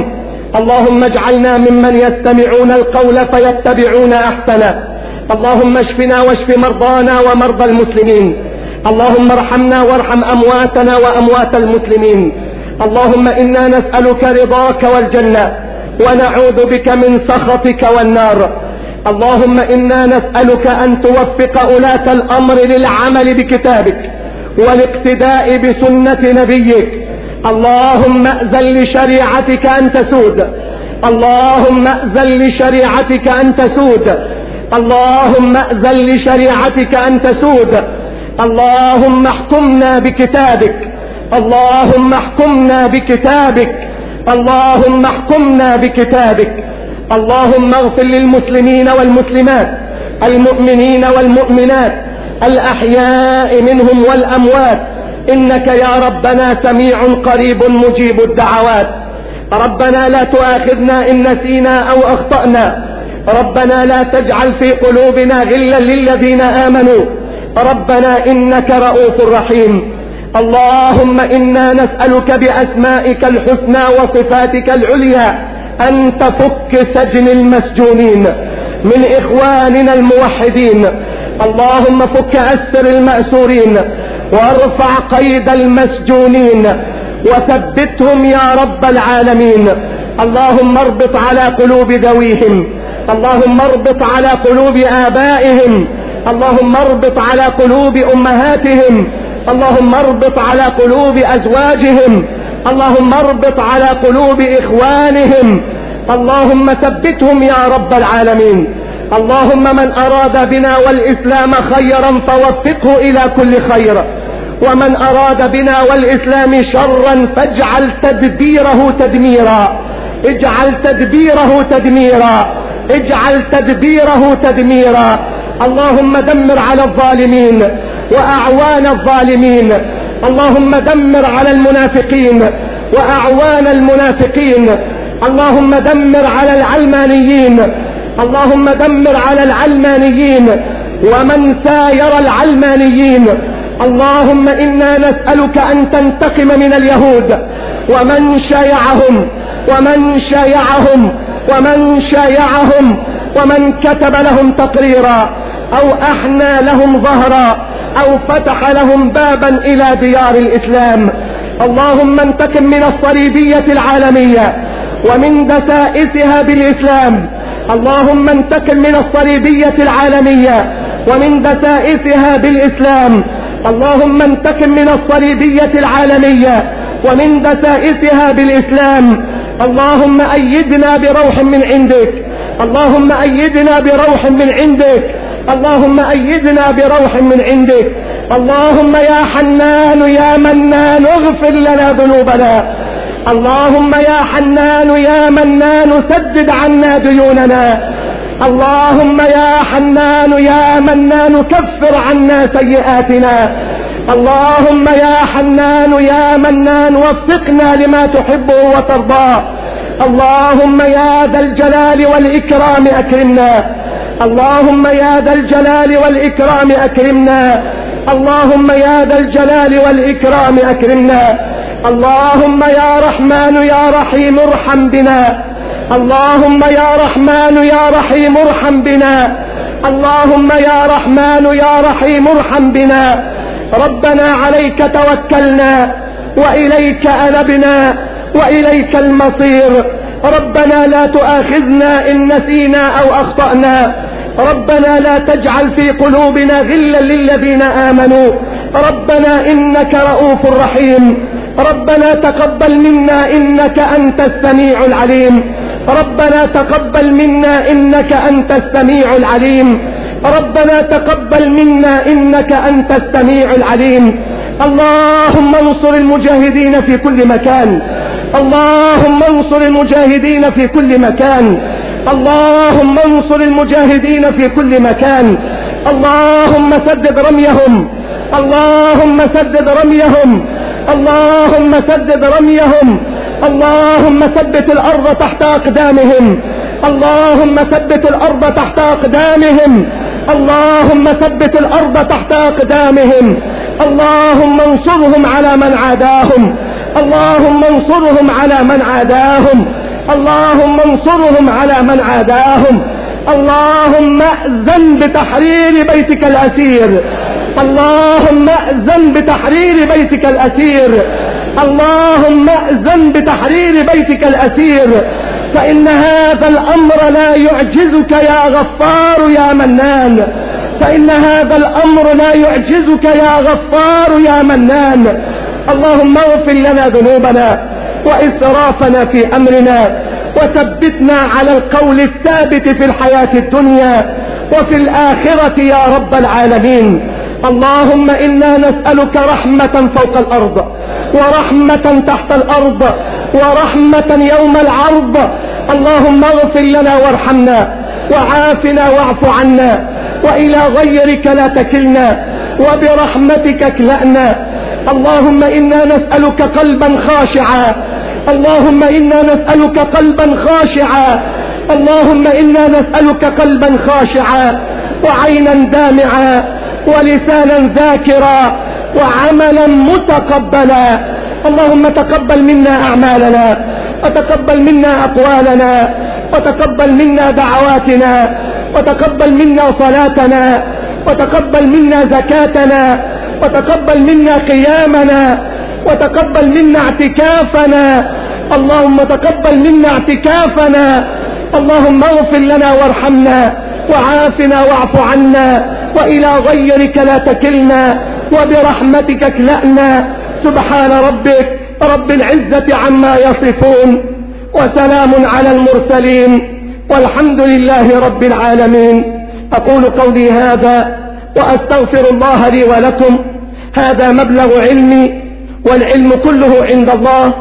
اللهم اجعلنا ممن يستمعون القول فيتبعون أحسنه. اللهم اشفنا واشف مرضانا ومرضى المسلمين. اللهم ارحمنا وارحم أمواتنا وأموات المسلمين. اللهم إنا نسألك رضاك والجنة ونعوذ بك من سخطك والنار. اللهم إنا نسألك أن توفق أولاة الأمر للعمل بكتابك والاقتداء بسنة نبيك. اللهم أذن لشريعتك أن تسود. اللهم أذن لشريعتك أن تسود. اللهم أذن لشريعتك أن تسود. اللهم احكمنا بكتابك. اللهم احكمنا بكتابك. اللهم احكمنا بكتابك. اللهم اغفر للمسلمين والمسلمات المؤمنين والمؤمنات الأحياء منهم والأموات. إنك يا ربنا سميع قريب مجيب الدعوات. ربنا لا تؤاخذنا إن نسينا أو أخطأنا. ربنا لا تجعل في قلوبنا غلا للذين آمنوا. ربنا إنك رؤوف رحيم. اللهم إنا نسألك بأسمائك الحسنى وصفاتك العليا أن تفك سجن المسجونين من إخواننا الموحدين. اللهم فك أسر المأسورين وارفع قيد المسجونين وثبتهم يا رب العالمين. اللهم اربط على قلوب ذويهم. اللهم اربط على قلوب آبائهم. اللهم اربط على قلوب أمهاتهم. اللهم اربط على قلوب أزواجهم. اللهم اربط على قلوب إخوانهم. اللهم ثبتهم يا رب العالمين. اللهم من أراد بنا والإسلام خيرا فوفقه إلى كل خير. ومن أراد بنا والإسلام شرا فاجعل تدبيره تدميرا. اجعل تدبيره تدميرا. اجعل تدبيره تدميرا. اللهم دمر على الظالمين وأعوان الظالمين. اللهم دمر على المنافقين وأعوان المنافقين. اللهم دمر على العلمانيين. اللهم دمر على العلمانيين. ومن ساير العلمانيين. اللهم إنا نسألك أن تنتقم من اليهود. ومن شايعهم. ومن شايعهم. ومن شايعهم. ومن كتب لهم تقريرا. أو أحنى لهم ظهرا أو فتح لهم بابا إلى ديار الإسلام. اللهم انتقم من الصليبية العالمية ومن دسائسها بالإسلام. اللهم انتقم من الصليبية العالمية ومن دسائسها بالإسلام. اللهم انتقم من الصليبية العالمية ومن دسائسها بالإسلام. اللهم أيدنا بروح من عندك. اللهم أيدنا بروح من عندك. اللهم أيدنا بروح من عندك. اللهم يا حنان يا منان اغفر لنا ذنوبنا. اللهم يا حنان يا منان سدد عنا ديوننا. اللهم يا حنان يا منان كفر عنا سيئاتنا. اللهم يا حنان يا منان وفقنا لما تحبه وترضاه اللهم يا ذا الجلال والإكرام أكرمنا. اللهم يا ذا الجلال والإكرام أكرمنا. اللهم يا ذا الجلال والإكرام أكرمنا. اللهم يا رحمن يا رحيم ارحم بنا. اللهم يا رحمن يا رحيم ارحم بنا. اللهم يا رحمن يا رحيم ارحم بنا. ربنا عليك توكلنا وإليك أنبنا وإليك المصير. ربنا لا تؤاخذنا إن نسينا أو أخطأنا. ربنا لا تجعل في قلوبنا غلا للذين آمنوا. ربنا إنك رؤوف رحيم. ربنا تقبل منا إنك أنت السميع العليم. ربنا تقبل منا إنك أنت السميع العليم. ربنا تقبل منا إنك أنت السميع العليم. اللهم انصر المجاهدين في كل مكان. اللهم انصر المجاهدين في كل مكان. اللهم انصر المجاهدين في كل مكان. اللهم سدد رميهم. اللهم سدد رميهم. اللهم سدد رميهم. اللهم ثبت الأرض تحت أقدامهم. اللهم ثبت الأرض تحت أقدامهم. اللهم ثبت الأرض تحت أقدامهم. اللهم انصرهم على من عاداهم. اللهم انصرهم على من عاداهم. اللهم انصرهم على من عاداهم. اللهم أذن بتحرير بيتك الأسير. اللهم أذن بتحرير بيتك الأسير. اللهم أذن بتحرير بيتك الأسير. فإن هذا الأمر لا يعجزك يا غفار يا منان. فإن هذا الأمر لا يعجزك يا غفار يا منان. اللهم اغفر لنا ذنوبنا. وإسرافنا في أمرنا وثبتنا على القول الثابت في الحياة الدنيا وفي الآخرة يا رب العالمين. اللهم إنا نسألك رحمة فوق الأرض ورحمة تحت الأرض ورحمة يوم العرض. اللهم اغفر لنا وارحمنا وعافنا واعف عنا وإلى غيرك لا تكلنا وبرحمتك اكلأنا. اللهم إنا نسألك قلبا خاشعا اللهم إنا نسألك قلبا خاشعا. اللهم إنا نسألك قلبا خاشعا. وعينا دامعا. ولسانا ذاكرا. وعملا متقبلا. اللهم تقبل منا أعمالنا. وتقبل منا أقوالنا. وتقبل منا دعواتنا. وتقبل منا صلاتنا. وتقبل منا زكاتنا. وتقبل منا قيامنا. وتقبل منا اعتكافنا. اللهم تقبل منا اعتكافنا. اللهم اغفر لنا وارحمنا وعافنا واعف عنا. وإلى غيرك لا تكلنا وبرحمتك اكلأنا. سبحان ربك رب العزة عما يصفون وسلام على المرسلين. والحمد لله رب العالمين. أقول قولي هذا وأستغفر الله لي ولكم. هذا مبلغ علمي والعلم كله عند الله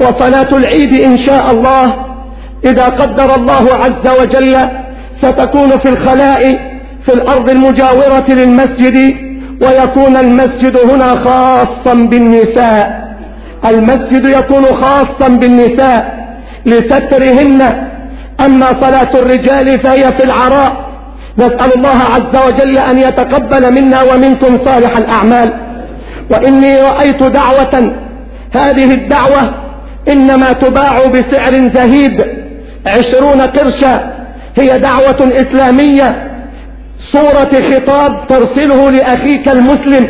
وصلاة العيد إن شاء الله. إذا قدر الله عز وجل ستكون في الخلاء في الأرض المجاورة للمسجد ويكون المسجد هنا خاصا بالنساء. المسجد يكون خاصا بالنساء لسترهن. أما صلاة الرجال فهي في العراء. نسأل الله عز وجل أن يتقبل منا ومنكم صالح الأعمال. وإني رأيت دعوة. هذه الدعوة إنما تباع بسعر زهيد. عشرون قرشا. هي دعوة إسلامية. صورة خطاب ترسله لأخيك المسلم.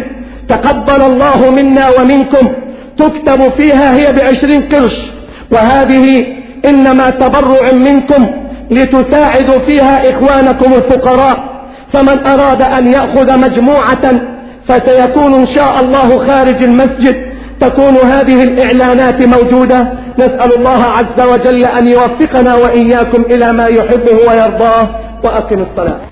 تقبل الله منا ومنكم. تكتب فيها هي بعشرين قرش. وهذه إنما تبرع منكم لتساعدوا فيها إخوانكم الفقراء. فمن أراد أن يأخذ مجموعة فسيكون إن شاء الله خارج المسجد. تكون هذه الإعلانات موجودة. نسأل الله عز وجل أن يوفقنا وإياكم إلى ما يحبه ويرضاه. وأقم الصلاة.